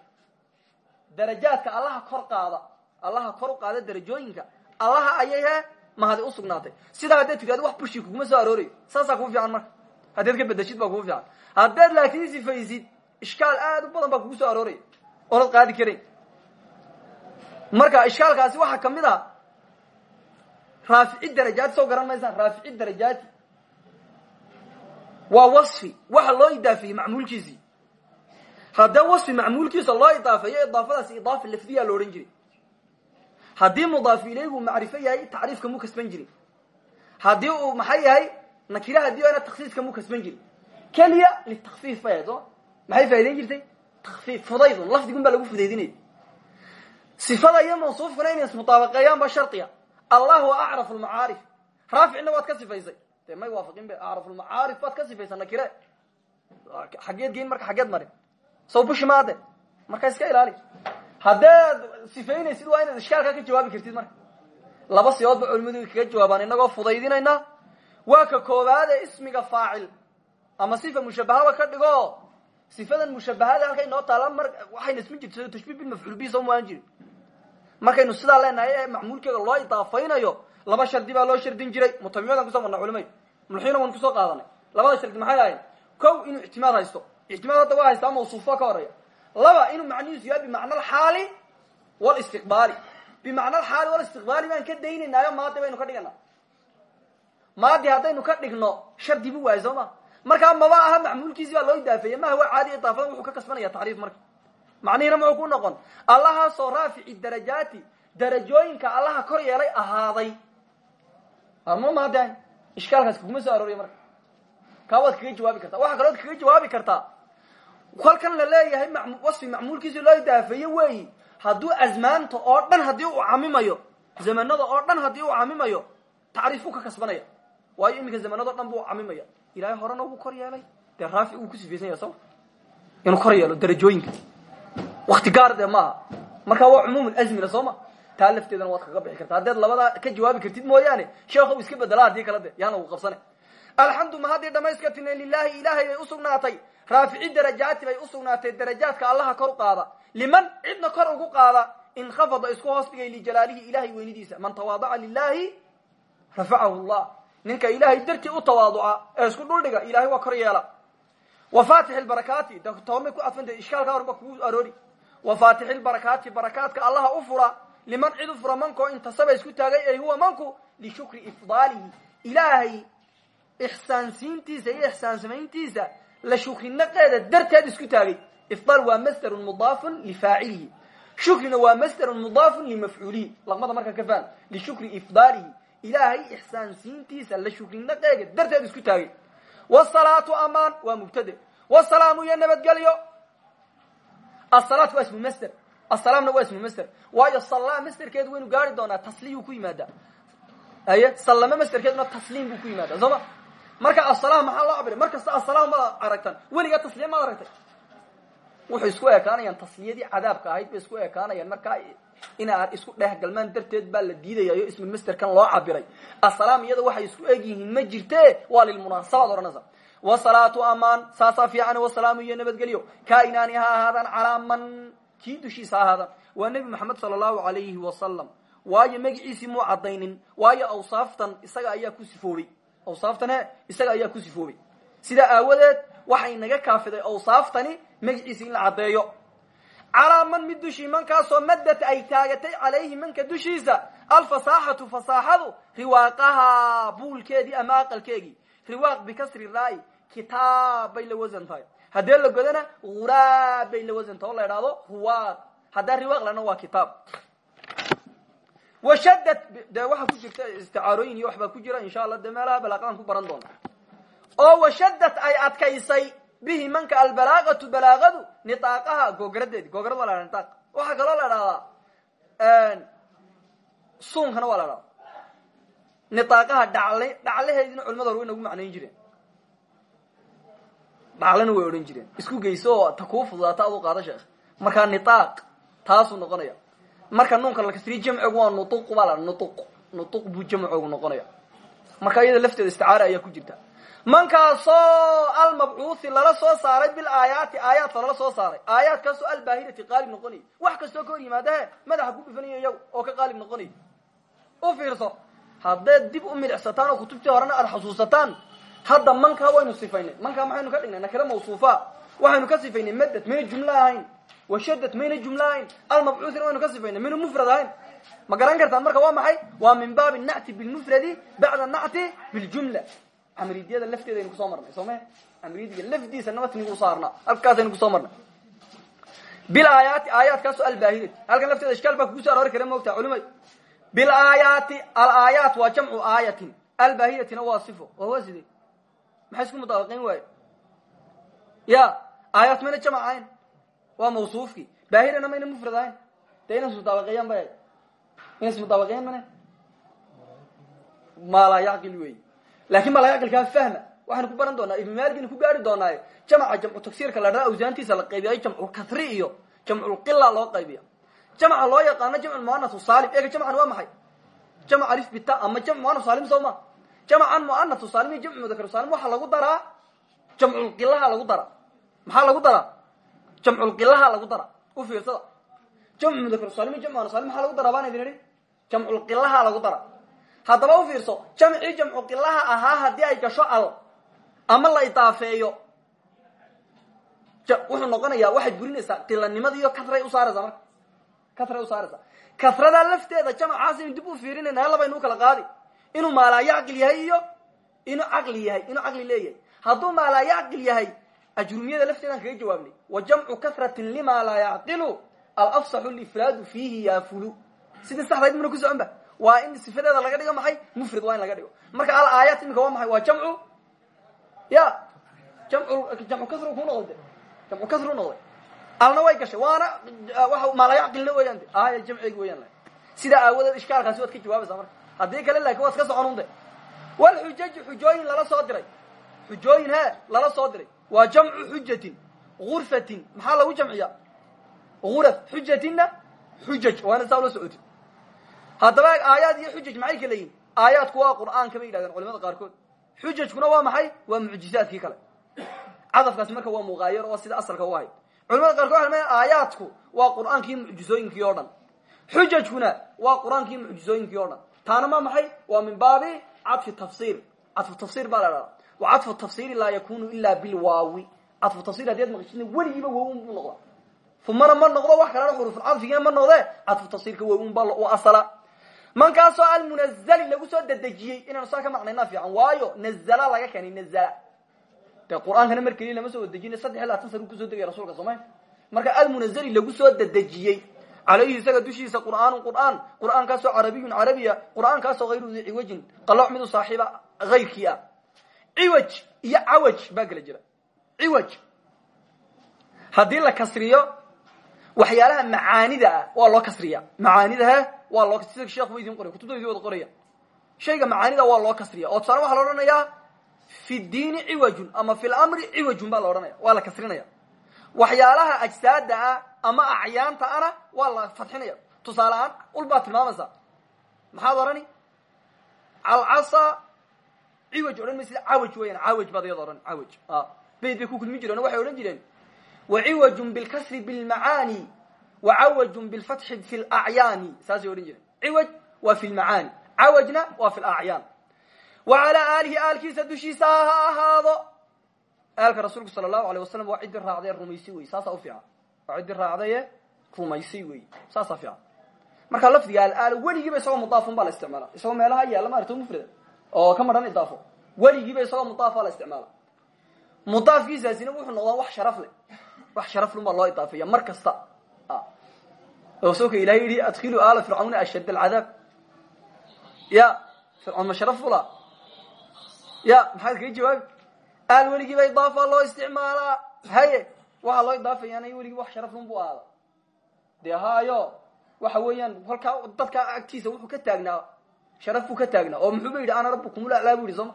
darajaadka allaha kor qaada allaha kor u qaada darajooyinka allaha ayay he mahadi usugnaatay sidaa haddaad tirahdo wax bushi kuguma soo aroorayo saasaa kuu fiican marka haddaad ka bedeshid baa kugu fiican haddaad laakiin sifaysid ishkaal aad u badan baa kugu soo arooraya oonad qaadi karayn marka ishkaalkaasi waxaa ka mid ah raafici darajaati soo garan maysaan raafici darajaati waa wasfi waxa loo idaafeeyey macmuulkiisii haddee wasfi macmuulkiisa loo idaafeeyo idaafadaasi idaafa lafdiya lo odhan jiray haddii mudaaf ilaygu macrifo yahay tacriifka mu kasban jirin. Haddii uu maxay yahay nakira haddii ana taksiiska mu kasban jirin. Keliya litakfiif bay ahayd soo maxay faa'idayn jirtay? Takfiif fudaydun lafdigun baa lagu fudaydinaya sifada iyo mawsuufkuna inay ismutaabaqeeyaan ba shardiya allahu acrafu lmacaarif raaficna waad ka sifaysay. Dee may waafaqin be acrafu lmacaarif baad ka sifaysa nakire xaggeed geyn marka xaggeed marin. Saw maade marka iska ilaali haddaad sifaynaysid waa inaad ishkaalkaa ka jawaabi kartid marka. Laba siyoodba culimadu kaga jawaabaan inagoo fudaydinayna waa ka koowaade ismiga faacil. Ama sifa mushabahaba ka dhigo sifadan mushabahada halkay noo taala mar waxayna isma jirto tashbiih bilmafcuul bihi soo muaan jirin. Markaynu sidaa leenahay ee macmuulkeega loo idaafaynayo laba shardi baa loo shardin jiray. Mutamimadan ku soo marna culimay mulxiina waan ku soo qaadanay. Labada shardi maxay ahayn kow inuu ictimaad haysto. Ictimaad hadda waa haystaa mawsuufo ka horreeya laba inuu macnihiisu yahay bimacna alxaali walistiqbaali bimacna alxaali walistiqbaali baan ka daynaynaayo maadi baynu ka dhigana. Maadi haddaynu ka dhigno shardi bu waayay soo ma? Markaa maba aha macmuulkiisi baa loo idaafeeye maha waa caadi idaafadan wuxuu ka kasbanaya tacriif marka. Macnihiina muxuu ku noqon. Allahaasoo raafici darajaati darajooyinka allaha kor yeelay ahaaday. Ma maadahan ishkaalkaas kuguma soo arooriya marka. Kaa waad kaga jawaabi kartaa. Waxaa kalood kaga jawaabi kartaa kolkan la leeyahay wasfi macmuulkiisi loo idaafeeye weeyi. Hadduu azmaanta oo dhan haddii uu camimayo zamanada oo dhan haddii uu camimayo tacriif buu ka kasbanaya. Waayo iminka zamanado dhan buu camimaya. Ilahay horena wuu kor yeelay. Dee raafic wuu ku sifaysan yaha soo inuu kor yeelo darajooyinka. Wakti gaar dee maaha. Markaa waa cumuum azmina soo ma taa lafteedana waad kaga bixi karta haddeed labadaa ka jawaabi kartid mooyaane sheekhu iska bedela haddii kale de yaana uu qabsane. Alxamdu ma haddii dhamayska tinay lilahi ilaahay bay usugnaatay raafici darajaati bay usugnaatay darajaadka allaha kor u qaada. Liman? Cidna kor ugu qaada. Inkhafada isku hoos dhigay lijalaalihi ilahay weynidiisa. Man tawaadaca lilahi rafacahu llah ninka ilaahay dartii u tawaaduca isku dhuldhiga ilahay waa kor yeela. Wa fatix lbarakaati toomay ku adfantay ishkaalka horba kugu aroori. Wa fatixi lbarakaati barakaadka u fura. Liman cid u fura mankoo intasaba isku taagay ay huwa manku lishukri ifdaalihi. Ilaahay ixsaansiintiisa iyo ixsaan samayntiisa la shukrinaqeeda darteed isku taagay. Ifdaal waa masderun mudaafun lifaacilihi shukrina waa masderun mudaafun limafcuulihi laqmada markaa ka faan lishukri ifdaalihi. Ilaahay ixsaansiintiisa la shukrinaqeega darteed isku taagay. Wsalaatu amaan waa mubtade. Wsalaamu iyo nabadgelyo. Asalaat waa ismu masder asalaamna waa ismu masder waayo sallaa masderkeedu waynu gaari doonaa tasliyuu ku yimaadaa aye sallame masderkeeduna tasliim buu ku yimaada soo ma marka asalaam maxaa loo cabiray mar kasta asalaam maad aragtaan. Weligaa tasliya maad aragtay. Wuxuu isku ekaanayaan tasliyadii cadaabka ahayd bay isku ekaanayaan. Markaa ina isku dhehgalmaan darteed baa la diidayayo ismu masderkan loo cabiray asalaam iyada waxay isku eg yihiin ma jirte? Waa lilmunaasabaad odhanaysa. Wasalaatu amaan. Saasaa fiican wasalaamu iyo nabadgelyo. Kainaani ha ahaadaan calaa man kii dushiisa ha waa nebi maxamed sala allahu alayhi wasalam waayo magiciisii muu cadaynin waayo awsaaftan isaga ayaa ku sifoobay awsaaftan he isaga ayaa ku sifoobay sidaa aawadeed waxay naga kaafiday awsaaftani magaciisi in la caddeeyo. Calaa man mid dushii mankaasoo maddat ay taagatay calayhi manka dushiisa alfasaaxatu fasaaxadu riwaaqaha buulkeedii ama aqalkeegii riwaaq bikasri raai kitaab bay la wasan tahay. Haddee la godana huraab bay la wasan tahay. Oo la idhaahdo ruwaaq haddaa riwaaq lana waa kitaab washadad dee waxaa ku jirta isticaarooyin iyo waxbaa ku jira insha allah dee meelaha balaaqadan ku baran doona oo washadad ay adkaysay bihi manka albalaaqatu balaaqadu niaaqaha googaradeedi goograd waa la hahda niaaq waxaa kaloo la dhahdaa suunkana waa la dhahda niaaqaha dhacl way nagu macnayn jireen dhaclana way odhan jireen oo qaada sheekh markaa niaaq taasuu noqonaya marka nuunka la kasriye jamcigu waa nuuq baa la nuuq nuuq buu jamcoogu noqonaya. Marka iyada lafteeda isticaara ayaa ku jirta. Mankaasoo almabcuuthi lala soo saaray bilaayaati aayaadka lala soo saaray. Aayaadkaasoo albaahirati qaalib noqonay wax kastoo ka hor yimaadahe madaxa ku dhifanayo iyagu oo ka qaalib noqonay u fiirso haddaed dib u midhicsataan oo kutubtii horena aada xasuusataan hadda mankaa waynu sifaynay mankaa maxaynu ka dhignay? Nakira mawsuufa waxaynu ka sifaynay madad mayna jumlo ahayn washadad mayna jumlo ahayn almabcuuthina waynu ka sifaynay mayna mufrad ahayn ma garan kartaan marka waa maxay waa min baabi nacti bilmufradi bacda nacti biljumla amridiyada lafteeda aynu ku soo marnay soome amridiga lafdiisa matnigu saarnaa halkaasaynu ku soo marnay bilaayaati aayaadkaaso albaahirati halkan lafteeda ishkaal baa kugu so aroori kara moogtaa culimay bilaayaati alaayaat waa jamcu aayatin albaahiratina waa sifo oo waa sidee maxay isku mutaabaqayn waaye ya aayaat mayna jamc ahayn waa mawsuufkii baahirana mayna mufrad ahayn dee inas mutaabaqeeyaan ba inas mutaabaqeeyaan mana? Maalaa yacqil wey laakiin malaqalkaa fahma waxaynu ku baran doonaa ibn maligna ku gaari doonaaye jamca jamcu tagsiirka la dhaha awsaantiisa la qaybiyayo jamcu katri iyo. Jamculqila loo qaybiya jamca loo yaqaano jamcu muanatu salim. Ega jamcan waa maxay jamc alif bita ama jamc muanatu salim soo ma jamcan muanatu salim iyo jamcu mudakar salim. Waxaa lagu daraa jamculqilaha lagu daraa maxaa lagu daraa jamculqilaha lagu daraa u fiirsada jamcu mudakar salim iyo jamcu muanatu salim maxaa lagu daraa baan idin idhi jamculqilaha lagu daraa haddaba u fiirso jamcii jamcu qilaha ahaa haddii ay gasho al ama la idaafeeyo wuxuu noqonayaa waxaad burinaysaa qilanimada iyo katray usaaraysaa marka. Katray usaaraysaa katradaa lafteeda jamcaas aynu dib u fiirinayna labaynu u kala qaadi. Inuu maalaayacqil yahay iyo inuu caqli yahay inuu caqli leeyahay. Hadduu maalaayacqil yahay ajrumiyada lafteedaan kaga jawaabnay wa jamcu katratin lima laa yacqilu alafsaxu lifraadu fiihi yaafulu sidii saxdayd muna ku socon ba waa in sifadeeda laga dhigo maxay mufrad waa in laga dhigo marka al aayaat imika waa maxay waa jamcu ya jamcu kasr ku noqday jamcu kasr u noqday alna way gashay waana waa maalayacqilna weeyaan de aaya jamceegi weyaan la sidaa aawadeed ishkaalkaasi waad ka jawaabaysaa marka haddii kale laakin waad ka socon un de walxujaji xujooyin lala soo diray xujooyin he lala soo diray waa jamcu xujatin gurfatin maxaa lagu jamciya guraf xujatinna xujaj waana saa ula socoti haddaba aayaad iyo xujaj maxay kala yihiin aayaadku waa qur'aanka bay yidhahdeen culimada qaarkood. Xujajkuna waa maxay? Waa mucjizaadkii kale. Cadafkaasi marka waa muqaayar oo sida asalka u ahayd. Culimada qaarkood leeyihiin aayaadku waa qur'aankii mucjizooyinkii oo dhan. Xujajkuna waa qur'aankii mucjizooyinkii o dhan. Taana ma maxay? Waa min baabi cadfi tafsir cadfu tafsir baa la dhahdaa wa cadfu tafsiri laa yakunu ila bilwaawi cadfu tafsir haddi ad maqashidna weligiiba wawun buu noqdaa. Umana ma noqdo wax kalena xurufulcadfigina ma noqde cadfu tafsirka wawun baa u asala. Mankaasoo almunazali lagu soo dedejiyey inaanu saa ka maqnayna fiican waayo nazala laga keenay nazala de qur'aankana mar keliya lama soo wadejina saddex iyo labaatan sana ku soo degaya rasulka sooma marka almunazali lagu soo dedejiyey. Calayhi isaga dushiisa qur'aanu qur'aan qur'aankaasoo carabiyun carabiya qur'aankaasoo hayru dii ciwajin qalooc midu saaxiiba hayrkii ah ciwaj iyo cawaj baa kala jira. Ciwaj. Haddii la kasriyo waxyaalaha macaanida ah waa loo kasriya macaanidahe waa loo sida sheekh wa idin qoraya kutubta idin wada qoraya. Shayga macaanida waa loo kasriya oo tusaale waxaa la odhanayaa fi diini ciwajun ama fi lamri ciwajun baa la odhanaya waa la kasrinaya waxyaalaha ajsaada ah ama acyaanta ana waa la fadxinaya tusaale ahaan ul baad tilmaamaysaa. Maxaad odhani calcasa ciwaj odhan maysid cawaj weyan cawaj baad iyada odhan cawaj. Bayd bay ku kulmin jireen waxay odhan jireen waciwajun bilkasri bilmacaani wacawajun bilfatxi fi lacyaani saasay odhan jireen. Ciwaj waa fi lmacaani cawajna waa fi lacyaan wa calaa aalihi aalkiisa dushiisa ha ahaado. Aalka rasuulku sala allahu alay wasalam waa ciddii raacday ee rumaysay wey saasaa ufiican waa ciddii raacdaye rumaysay wey saasaa fiican. Marka lafdiga alaal weligiiba isagoo mudaafun baa la isticmaala isagoo meelaha yaalla maarata mufrada oo ka madhan idaafo weligiiba isagoo mudaaf baa la isticmaala. Mudaafkiisaasina wuxuu noqdaa wax sharaf leh. Wax sharaf lun baa loo idaafeeya mar kasta oo sooka ilahay yihi adkhiluu aala fircawna ashadd alcadaab. Ya fircoon ma sharaf fula ya maxaad kaga jawaabi aal weligiiba idaafa loo isticmaalaa. Haye waxaa loo idaafayaana weligii wax sharaf lun bu ahaada dee haayo waxa weeyaan halkaa dadka agtiisa wuxuu ka taagnaa sharaf buu ka taagnaa oo muxuu ba ana rabbukum ulaclaa bu yidhi sooma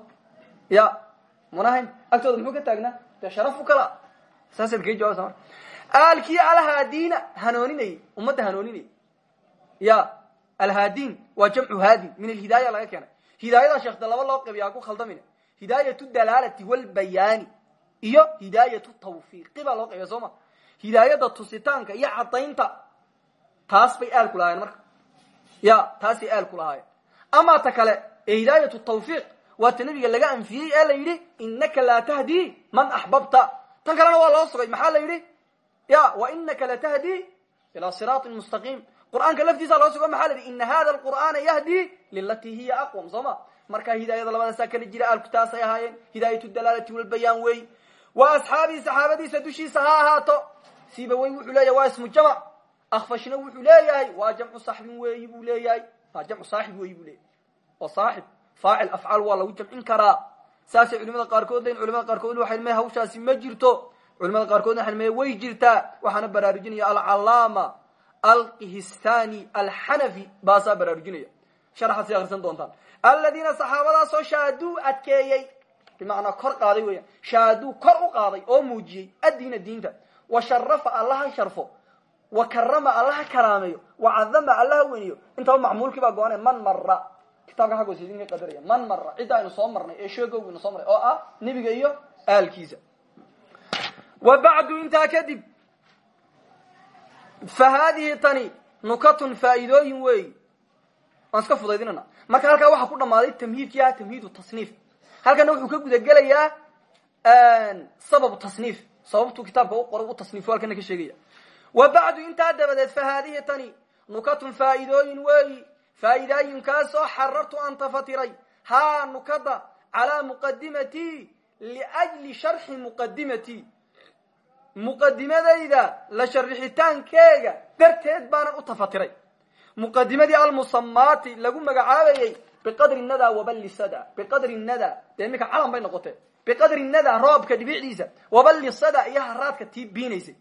ya manahayn agtooda muxuu ka taagnaa dee sharaf bu kala saasaad kaga jawabsa marka aalkii alhaadiina hanooninayay ummadda ya alhaadiin waa jamcu haadin min alhidaaya laga keenay. Hidaayada sheekda laba loo qabiya ha ku khaldamina. Hidaayatu dalaalati walbayaani iyo hidaayatu tawfiiqi baa loo qabiya soo hidaayada tusitaanka iyo caddaynta taas bay aalku lahaayeen marka. Ya taasay aalku lahaayeen amaa ta kale ee hidaayatu tawfiiq waa ta nabiga laga anfiyey ee la yidhi inaka laa tahdii man axbabta tan kalena waa loo sugay maxaa la yidhi? Ya wa inaka latahdi ilaa siraatin mustaqiim qur'aanka laftiisa loo sugo maxaa la yidhi? Ina hada alqur'aana yahdi lilatii hiya aqwam. Soo ma hidaayada labadaasaa kala jira aalku taasay ahaayeen hidaayatu dalaalati walbayaan wey wa asxaabii saxaabadiisa dushiisa ha ahaato. Siiba wuxuu leeyahay waa ismu jamc akfashna wuxuu leeyahay waa jamcu saxbin weeyi buu leeyahay jamcu saaxib weeyi buu leeyahay oo saaxib faacil afcaal waa lagu jamcin karaa. Saasay culimada qaarkood leyin culimada qaarkood waxay me hawshaasi ma jirto. Culimada qaarkoodna waxay me way jirtaa waxaana baraarujinaya alcalaama alqihistani alxanafi baasaa baraarujinaya. Sharaxaad sii akrisan doontaan. Aladiina saxaabadaasoo shaaduu adkeeyey bimacnaa kor qaaday weeyaan. Shaaduu kor u qaaday oo muujiyey addiina diinta. Wa sharafa allaha sharfo wa karama allaha karaameeyo wa cadama allaha weniyo intaba macmuulkii baa go-ane man mara kitaabka xaggoos idinka qadaraya man mara cidda aynu soo marnay ee sheegowgu inu soo maray oo ah nebiga iyo aalkiisa. Wa bacdu intaa kadib fa haadihi tani nukatun faa'iidooyin weeyi waan iska fudaydinana. Marka halkaa waxaa ku dhammaaday tamhiidkii ah tamhiidu tasniif. Halkana wuxuu ka gudagelayaa sababu tasniif sababtuu kitaabka u qoray u tasniifo halkana ka sheegaya wa bacdu intaa dabadeed fa haadihi tani nukatun faa'iidooyin weeyi. Faa'iidaayiinkaasoo xarartu aan tafatiray. Haa nukada calaa muqadimatii liajli sharxi muqadimatii muqadimadayda la sharixitaankeega darteed baanan u tafatiray. Muqadimadii almusamaati lagu magacaabayey biqadri nada waballi sada biqadri nada dee iminka calan bay noqotee? Biqadri nada roobka dhibicdiisa waballi sada iyo haraadka tii biinaysay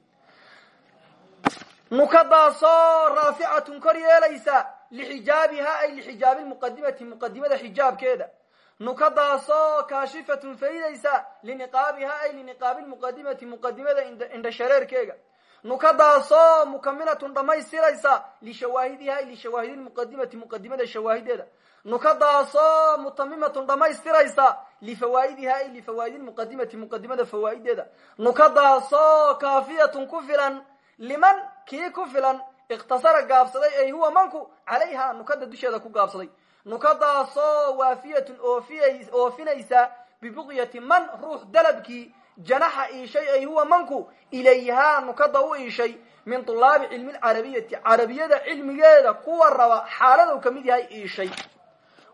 nukadaasoo raaficatun kor yeelaysa lixijaabiha ay lixijaabi lmuqadimati muqadimada xijaabkeeda nukadaasoo kaashifatun faydaysa liniqaabiha ay liniqaabi lmuqadimati muqadimada indha shareerkeega nukadaasoo mukamilatun dhammaystiraysa lishawaahidiha ay lishawaahidi lmuqadimati muqadimada shawaahideeda nukadaasoo mutamimatun dhammaystiraysa lifawaa'idiha ay lifawaa'idi lmuqadimati muqadimada fawaa'ideeda nukadaasoo kaafiyatun ku filan liman kii ku filan ikhtasara gaabsaday ay huwa manku calayha nukada dusheeda ku gaabsaday. Nukadaasoo waafiyatun oofinaysa bibuqyati man ruux dalabkii janaxa iishay ay huwa manku ilayhaa nukada u iishay min tulaabi cilmi lcarabiyati carabiyada cilmigeeda kuwa raba xaaladu ka mid yahay iishay.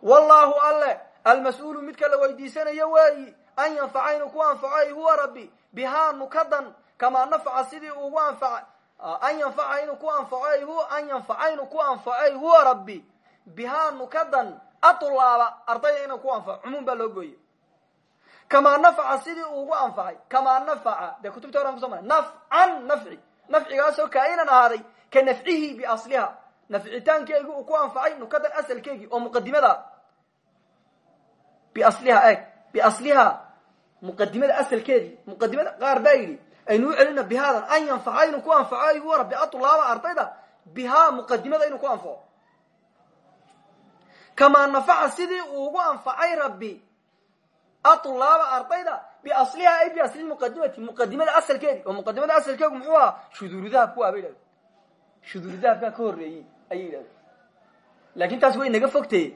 Wallaahu alle almas-uulu midka la weydiisanayo weeyi an yanfaca inuu ku anfaco ay huwa rabbi bihaa nukadan kamaa nafaca sidii ugu anfaca an yanfaca inuu ku anfaco an yanfaca inuu ku anfacay huwa rabbi bihaa nukadan atulaaba ardayda inuu ku anfaco cumuum baa loo gooye kamaa nafaca sidii ugu anfacay kamaa nafaca dee kutubta horan kuso maray nafcan nafci nafcigaasoo kainan ahaaday ka nafcihi biasliha nafcitaankeegi uu ku anfacay nukadan asalkeegii oo muqadimada biasliha eeg biasliha muqadimada asalkeedii muqadimada qaar baa aynu u celina bihaadan an yanfaca inuu ku anfaco igu wara biatulaaba ardayda bihaa muqadimada inuu ku anfaco kamaa nafaca sidii uu ugu anfacay rabbi atulaaba ardayda biasliha ay biasli muqadimati muqadimada asalkeedii oo muqadimada asalkeegu muxuu ahaa shuduuru dahabku waa bay yidhahdeen. Shuduuru dahabkaa ka horreeyey ayay yidhahdeen. Laakin taas way naga fogteye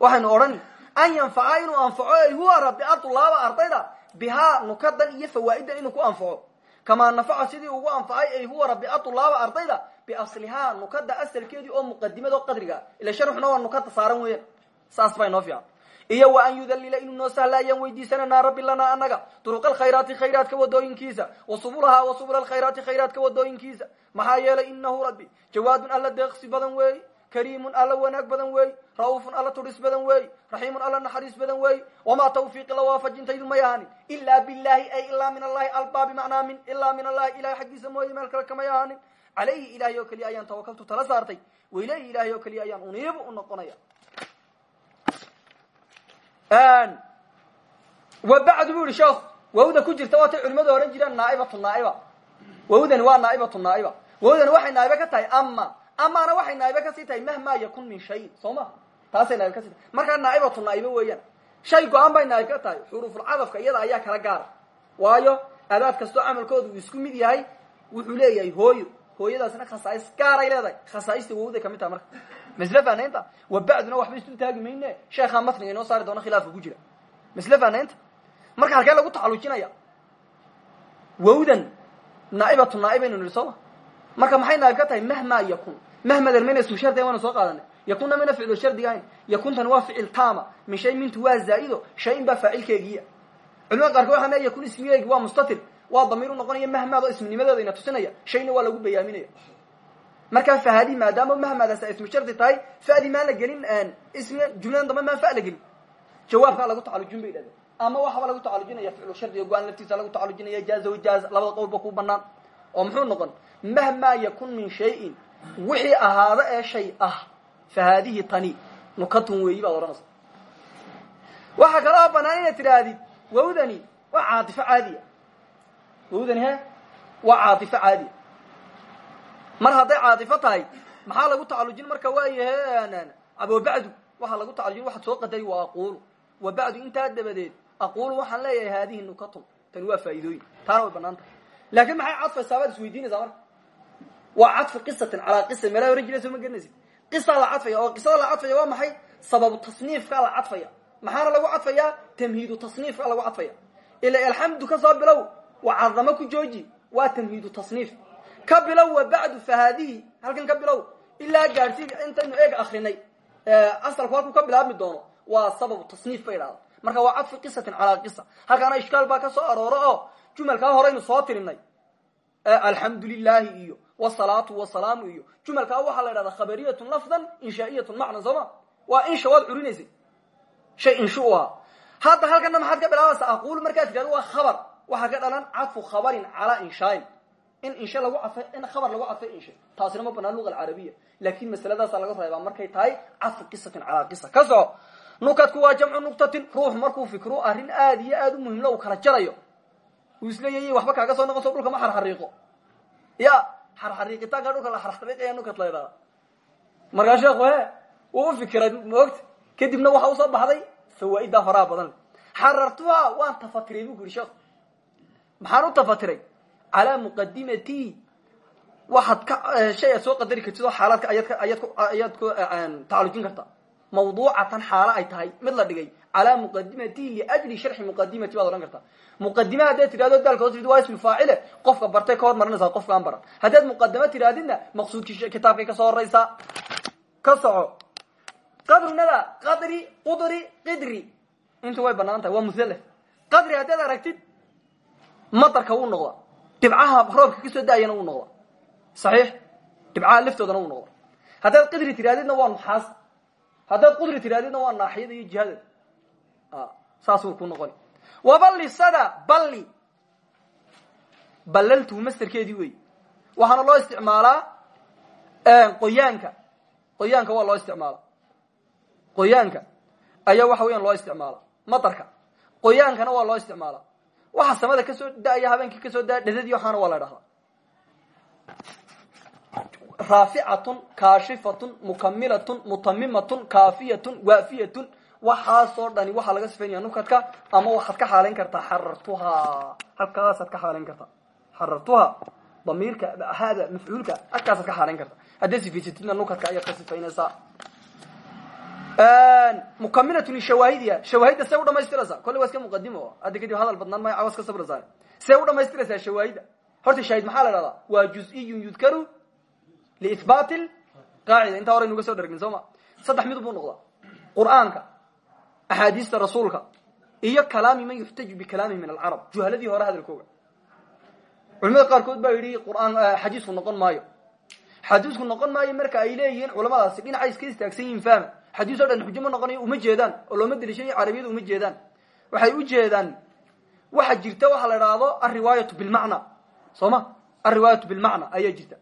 waxaynu odhani an yanfaca inuu anfaco ay huwa rabbi atulaaba ardayda bihaa nukadan iyo fawaa'idan inuu ku anfaco kamaa nafaca sidii ugu anfacay ay huwa rabbi atulaaba ardayda biaslihaa nukada asalkeedii oo muqadimado qadriga. Ila sharxuna waa nukada saaran weeyaan saas baa inoo fiican. Iyo wa an yudalila inuu noo sahla ayaan weydiisananaa rabbi lanaa anaga duruq alkhayraati khayraadka wadooyinkiisa wa subulahaa wa subula alkhayraati wadooyinkiisa maxaa yeelay inahu rabbi jawaadun alla deeqsi badan weey kariimun alla wanaag badan weey ra'uufun alla tudhis badan weey raxiimun alla naxariis badan weey wamaa tawfiiqi la waafajintaydu may ahaanin ilaa billahi ay ilaa min allahi albaa bimacnaa min ilaa min allahi ilahay xaggiisa mooye meel kale kamay ahaanin calayhi ilahay oo keliya ayaan tawakaltu tala saartay wailayhi ilahay oo keliya ayaan uniibu u noqonaya. Wa bacdu bu yihi sheekhu wawda ku jirta waatay culimadu odhan jireen naaibatu naaiba. Wawdani waa naaibatu naaiba. Wawdani waxay naaibe ka tahay ama amaana waxay naaibe ka sii tahay mahma yakun min shayin soo ma taasay naaibe ka sii tahay. Markaa naaibatu naaibe weeyaan. Shay go'aan bay naaibe ka tahay. Xuruufulcadafka iyada ayaa kala gaara. Waayo adaad kastoo camalkooda uu isku mid yahay wuxuu leeyahay hooyo. Hooyadaasna khasaais gaaray leedahay. Khasaaista wawday ka mid taha marka. Masle fanaynta wa bacduna waxba isu taagi mayne. Sheekhaa matniga inoo saari doona khilaafka ku jira. Masle fanaynta marka halkee lagu tacalujinaya wawdan naaibatu naa'ibaynu nihi sooma marka maxay naaib ka tahay mahma yakun. Mahmadan mayna ismu shardiga waynu soo qaadanay. Yakunna mayna ficlu shardiga ahayn. Yakuntani waa ficil taama. Min shay mintu waa zaa'ido. Shayin baa faacilkeegiya. Culimada qaarkood waxaa leeya yakun ismigeegi waa mustatir. Waa damiir noqonaya mahmaad oo isminimadeeda ina tusinaya. Shayna waa lagu bayaaminaya. Markaa fahadi maadaama mahmaadaas ay ismu shardi tahay fadi maan la gelin ismiga jumladan dambe maan fa la gelin. Jawaabkaa lagu tacalujin bay idhahdeen ama waxaba lagu tacalujinaya ficlu shardiga go'aan laftiisa lagu tacalujinaya jaaza wajaaza labada qowlba ku banaan oo muxuu noqon mahmaa yakun min shayin. Wixii ahaado ee shay ah. Fa haadihi tani nukatun weeyi baad odhanaysa. Waxaa kaloo banaan inaad tidhaahdid wawdani waa caatifo caadiya. Wawdani he waa caatifo caadiya. Mar hadday caatifo tahay maxaa lagu tacalujin marka waayahe abobacdu waxaa lagu tacalujin waxaad soo qadari waa aquulu. Wa bacdu intaa dabadeed aquulu waxaan leeyahay haadihi nukatun tani waa faa'iidooyin. Taana way bannaan tahay. Laakiin maxay cadfaysaa baad isweydiinaysaa marka waa cadfu qisatin calaa qisa meelaha ohan jirayso ma garanaysid qisaa la cadfaya oo qisada la cadfaya waa maxay? Sababu tasniifkaa la cadfaya maxaana lagu cadfayaa tamhiidu tasniifkaa lagu cadfaya ila alxamdu ka soo bilow waa cadamo ku jooji waa tamhiidu tasniif. Ka bilow wa bacdu fa haadihi halkan ka bilow ilaa gaadhsii intaynu eeg akrinay asalku halkuu ka bilaabmi doono waa sababu tasniif bay idhahda marka waa cadfu qisatin calaa qisa halkaana ishkaal baa ka soo arooro oo jumalkaa horeynu soo tirinay alxamdu lilahi iyo wsalaatu wasalaamu iyo. Jumalkaa waxaa la idhahdaa khabariyatun lafdan inshaa'iyatun macnan soo ma waa insha waad curinaysay shay inshu u ahaa. Hadda halkana maxaad ka bilaabaysaa aquulu markaad tidhahdo waa khabar. Waxaa ka dhalan cadfu khabarin calaa inshaain. In insha lagu cadfay in khabar lagu cadfay insha. Taasina ma banaan luga alcarabiya. Laakin masaladaasaa laga reebaa markay tahay cadfu qisatin calaa qisa. Ka soco nukadku waa jamcu nuktatin ruux markuu fikru arrin aada iyo aada u muhimlo uu kala jarayo uu isleeyahy waxba kaaga soo noqon so dhulka ma xarxariiqo. Ya xarxariiqitaanka dhulka la xarxariiqaya nukat la ydhahda markaa sheekhu he wuu u fikiray maogta kadibna waxa u soo baxday fawaa'idaa horaa badan. Le xarartuha waan tafatiray bu ku yidhi sheekhu. Maxaan u tafatiray calaa muqadimati waxaad ka shay aad soo qadari kartid oo xaalaadka ayaad ayaad ayaad ku tacalujin kartaa mawduucatan xaalo ay tahay. Mid la dhigay calaa muqadimati liajli sharxi muqadimati baad odhan kartaa muqadime haddaad tidhahdo daalka hoos waa ismi faacile qofka bartay ka hor marinaysaa qofka aan baran. Haddaad muqadamo tidhahdidna maqsuudkii kitaabkay ka soo horeysaa ka soco. Qadrinada qadri qudri qidri. Intu way bannaan tahay waa musalaf qadri haddaad aragtid madarka wuu noqda dhibcaha roobka ka soo da'ayana wuu noqda saxiix dhibcaha laftoodana wuu noqda haddaad qidri tidhahdidna waa nuxaas haddaad qudri tidhahdidna waa naaxiyada iyo jihadeeda saasuu ku noqoni waballisada balli ballaltuhu masterkeedii wey waxaana loo isticmaalaa qoyaanka. Qoyaanka waa loo isticmaala. Qoyaanka ayaa waxa weyan loo isticmaala. Madarka qoyaankana waa loo isticmaala. Waxa samada ka soo da'aya habeenkii ka soo da dhadadii waxaana waa la dhahdaa raaficatun kaashifatun mukamilatun mutamimatun kaafiyatun waafiyatun. Waxaasoo dhani waxaa laga sifaynaya nukadka ama waxaad ka xaalayn kartaa xarartuha. Halkaasaad ka xaalayn kartaa xarartuha damiirka hada mafcuulka halkaasaad ka xaalayn kartaa hadday sifaysatidna nukadka ayaad ka sifaynaysaa mukamilatun shawaahidiya shawaahidda see u dhamaystiraysaa kolle waa iska muqadimo hadda kadib hadal badnaan maya cawas ka sabraysaa. See u dhamaystiraysaa shawaahidda? Horta shaahid maxaa la dhahdaa waa juz-iyun yudkaru liihbaat qaacida intaa hore nuga soo dhargin soo ma saddex mid buu noqdaa qur'aanka axaadiista rasuulka iyo kalaami man yuxtaju bikalaamihi min alcarab juhaladii hore hadalkooga culimada qaarkood baa yidhi quraan xadiisku noqon maayo xadiisku noqon maayo marka ay leeyihiin culamadaasi dhinacay iska istaagsan yihiin fahma xadiis o dhan xujo ma noqonayo uma jeedaan oo looma deliishayo carabiyada uma jeedaan waxay u jeedaan waxa jirta waxa la idhaahdo alriwaayatu bilmacna soo ma alriwaayatu bilmacna ayaa jirta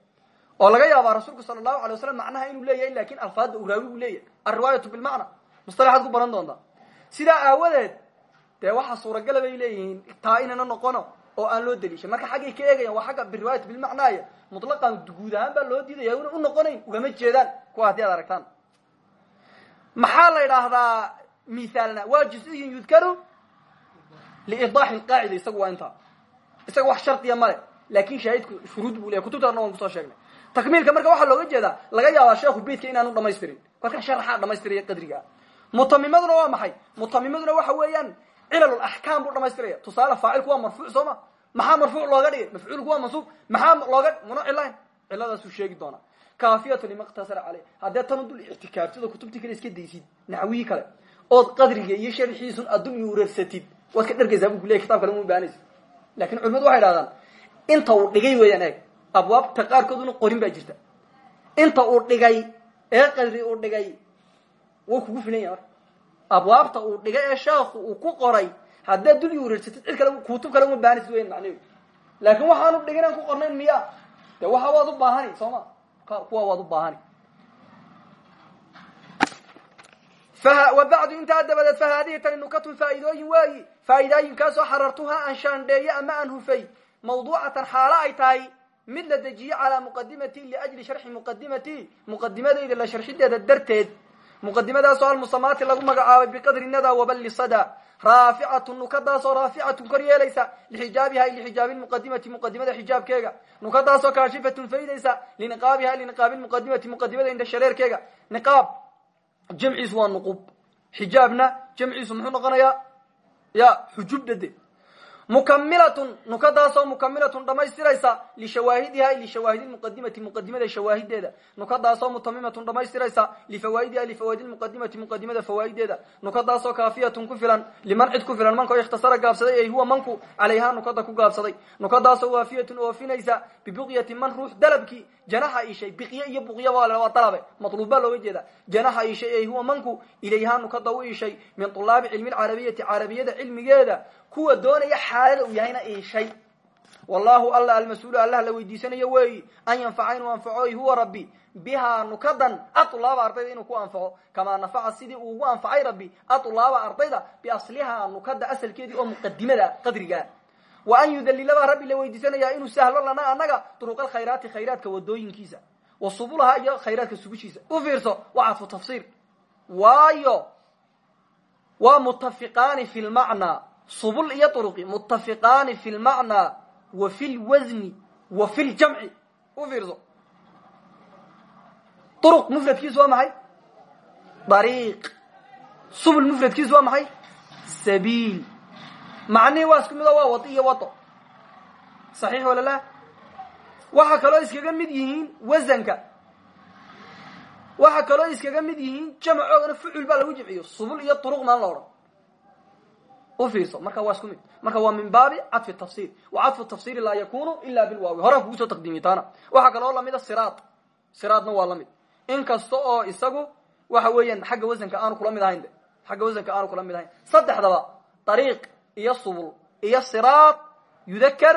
oo laga yaabaa rasuulku sala allahu alay waslam macnaha inuu leeyahay laakiin alfaadda uu raawigu leeyahay. Alriwaayatu bilmacna mustalaxaad ku baran doontaa sidaa aawadeed dee waxaa suuragala bay leeyihiin taa inana noqono oo aan loo deliishan marka xaggay ka eegayan waa xagga biriwaayat bilmacnaaya mutlaqan guud ahaan baa loo diidaya una u noqonayn ugama jeedaan kuwa haddii ad aragtaan. Maxaa la idhaahdaa mithaalna waa juz-iyun yudkaru liidaaxi lqaacida isagu waa intaa. Isaga wax shardiya male laakin shaahidku shuruud buu leeyahy kutubtaana waan ku soo sheegnay takmiilka marka waxaa looga jeedaa laga yaabaa sheekhu beytka inaanu dhamaystirin marka sharaxaa dhamaystiraya qadrigaa mutamimaduna waa maxay? Mutamimaduna waxa weeyaan cilal axkaam buu dhamaystiraya tusaale faacilku waa marfuuc soo ma? Maxaa marfuuc looga dhigay? Mafcuulku waa mansuub? Maxaa looga muna cilayn ciladaasuu sheegi doonaa. Kaafiyatu lima iqtasara caleyh haddee tanu dul ictikaabtid oo kutubtii kale iska daysid naxwihii kale ood qadriga iyo sharxiisun aad dul yuurarsatid waad ka dhargaysaa bu kuleyahy kitab kale uma baanaysa laakiin culimadu waxay dhahdaan inta uu dhigay weeyaan abwaabta qaarkood una qorin baa jirta. Inta uu dhigay ee qadri uu dhigay wuu kugu filan marka abwaabta uu dhigay ee sheekhu uu ku qoray haddaad dul yuurarsatid cid kale kutub kale uma baanaysid weyan macnehu laakin waxaanu dhigin aan ku qornayn miya. De waxa waad u baahani soo ma? Kuwa waad u baahani. Wa bacdu intaa dabadeed fa haadihi tani nukatun faa'iidooyin waayi. Faa'iidooyinkaasoo xarartuhaa aan shaandheeye ama aan hufay. Mawduucatan xaalo ay tahay mid la dejiye calaa muqadimati liajli sharxi muqadimati muqadimadayda la sharxideeda darteed muqadimadaasoo almusamaati lagu magacaabay biqadri nada waballi sada raaficatun nukadaasoo raaficatun kor yeelaysa lixijaabiha lixijaabi lmuqadimati muqadimada xijaabkeega nukadaasoo kaashifatun faydaysa liniqaabiha liniqaabi lmuqadimati muqadimada indha shareerkeega. Niqaab jamciisu waa nuqub. Xijaabna jamciisu muxuu noqonayaa? Ya xujubdade mukamilatun nukadaasoo mukamilatun dhamaystiraysa lishawaahidiha lishawaahidi muqadimati muqadimada shawaahideeda nukadaasoo mutamimatun dhamaystiraysa lifawaa'idiha lifawaa'idi muqadimati muqadimada fawaa'ideeda nukadaasoo kaafiyatun ku filan liman cid ku filan manka oo ikhtasara gaabsaday ay huwa manku calayhaa nukada ku gaabsaday nukadaasoo waafiyatun oofinaysa bibuqyati man ruux dalabkii janaha ishay biqye iyo buqya waa dalabe matluubbaa looga jeeda janaha ishay ay huwa manku ilayhaa nukada u ishay min tulaabi cilmi lcarabiyati carabiyada cilmigeeda kuwa doonaya xaalada uu yahayna ishay wallahu alla almas-uulu allah la weydiisanayo weeyi an yanfaca inuu anfaco huwa rabbi bihaa nukadan atulaaba ardayda inuu ku anfaco kamaa nafaca sidii uu ugu anfacay rabbi atulaaba ardayda biaslihaa nukada asalkeedii oo muqadimada qadriga. Wa an yudalilabaa rabbi la weydiisanaya inuu sahlo lana anaga duruq alkhayraati khayraadka wadooyinkiisa wa subulaha iyo khayraadka sugishiisa. U fiirso waa cadfu tafsiir. Waayo waa mutafiqaani fi lmacnaa subul iyo duruqi mutafiqaani fi lmacnaa wa fi lwasni wa fi ljamci u fiirso. Duruq mufradkiisu waa maxay? Dariiq. Subul mufradkiisu waa maxay? Sabiil. Macnihii waa isku mido waa wado iyo wado saxiix wala la waxaa kaloo iskaga mid yihiin wasanka waxaa kaloo iskaga mid yihiin jamacoodana fucul baa lagu jimciyo subul iyo duruq maan la odhan ufiirso marka waa isku mid. Marka waa min baabi cadfi tafsir wa cadfu tafsiri laa yakunu ila bilwaawi horaa kugu soo taqdiimiy taana. Waxaa kaloo lamida siraad. Siraadna waa la mid in kasta oo isagu waxa weeyaan xagga wasanka aanu kula mid ahayn de. Xagga wasanka aanu kula mid ahayn. Saddexdaba dariiq iyo subul iyo siraad yudakar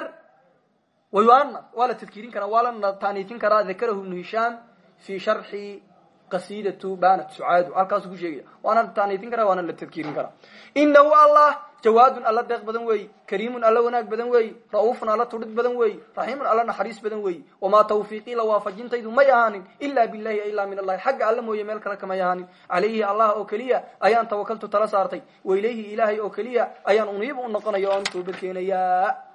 wa yuanas waa la tadkiirin karaa waa la taaniifin karaa. Dakarahu ibnu hishaam fi sharxi qasidatu banat sucaadu halkaasu ku sheegaya. Waana taaniitin kara waana la tadkiirin karaa. Inahu allah jawaadun alla deeq badan weeyi kariimun alla wanaag badan weeyi ra'uufun alla tudhid badan weeyi raxiimun alla naxariis badan weeyi wamaa tawfiiqii la waafajintaydu may ahaanin ila billahi ilaa min allahi xagga alla mooye meel kale kamay ahaanin. Calayhi allah oo keliya ayaan tawakaltu tala saartay. Wailayhi ilaahay oo keliya ayaan uniiba u noqonaya o aan toobad keenaya.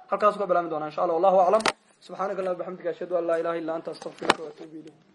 Halkaasu ka bilaami doonaa insha allah. Wallahu aclam subxaanaka allah bxamdika ashhadu an laa ilaha illa anta astaqfiruka waatuubu ilayk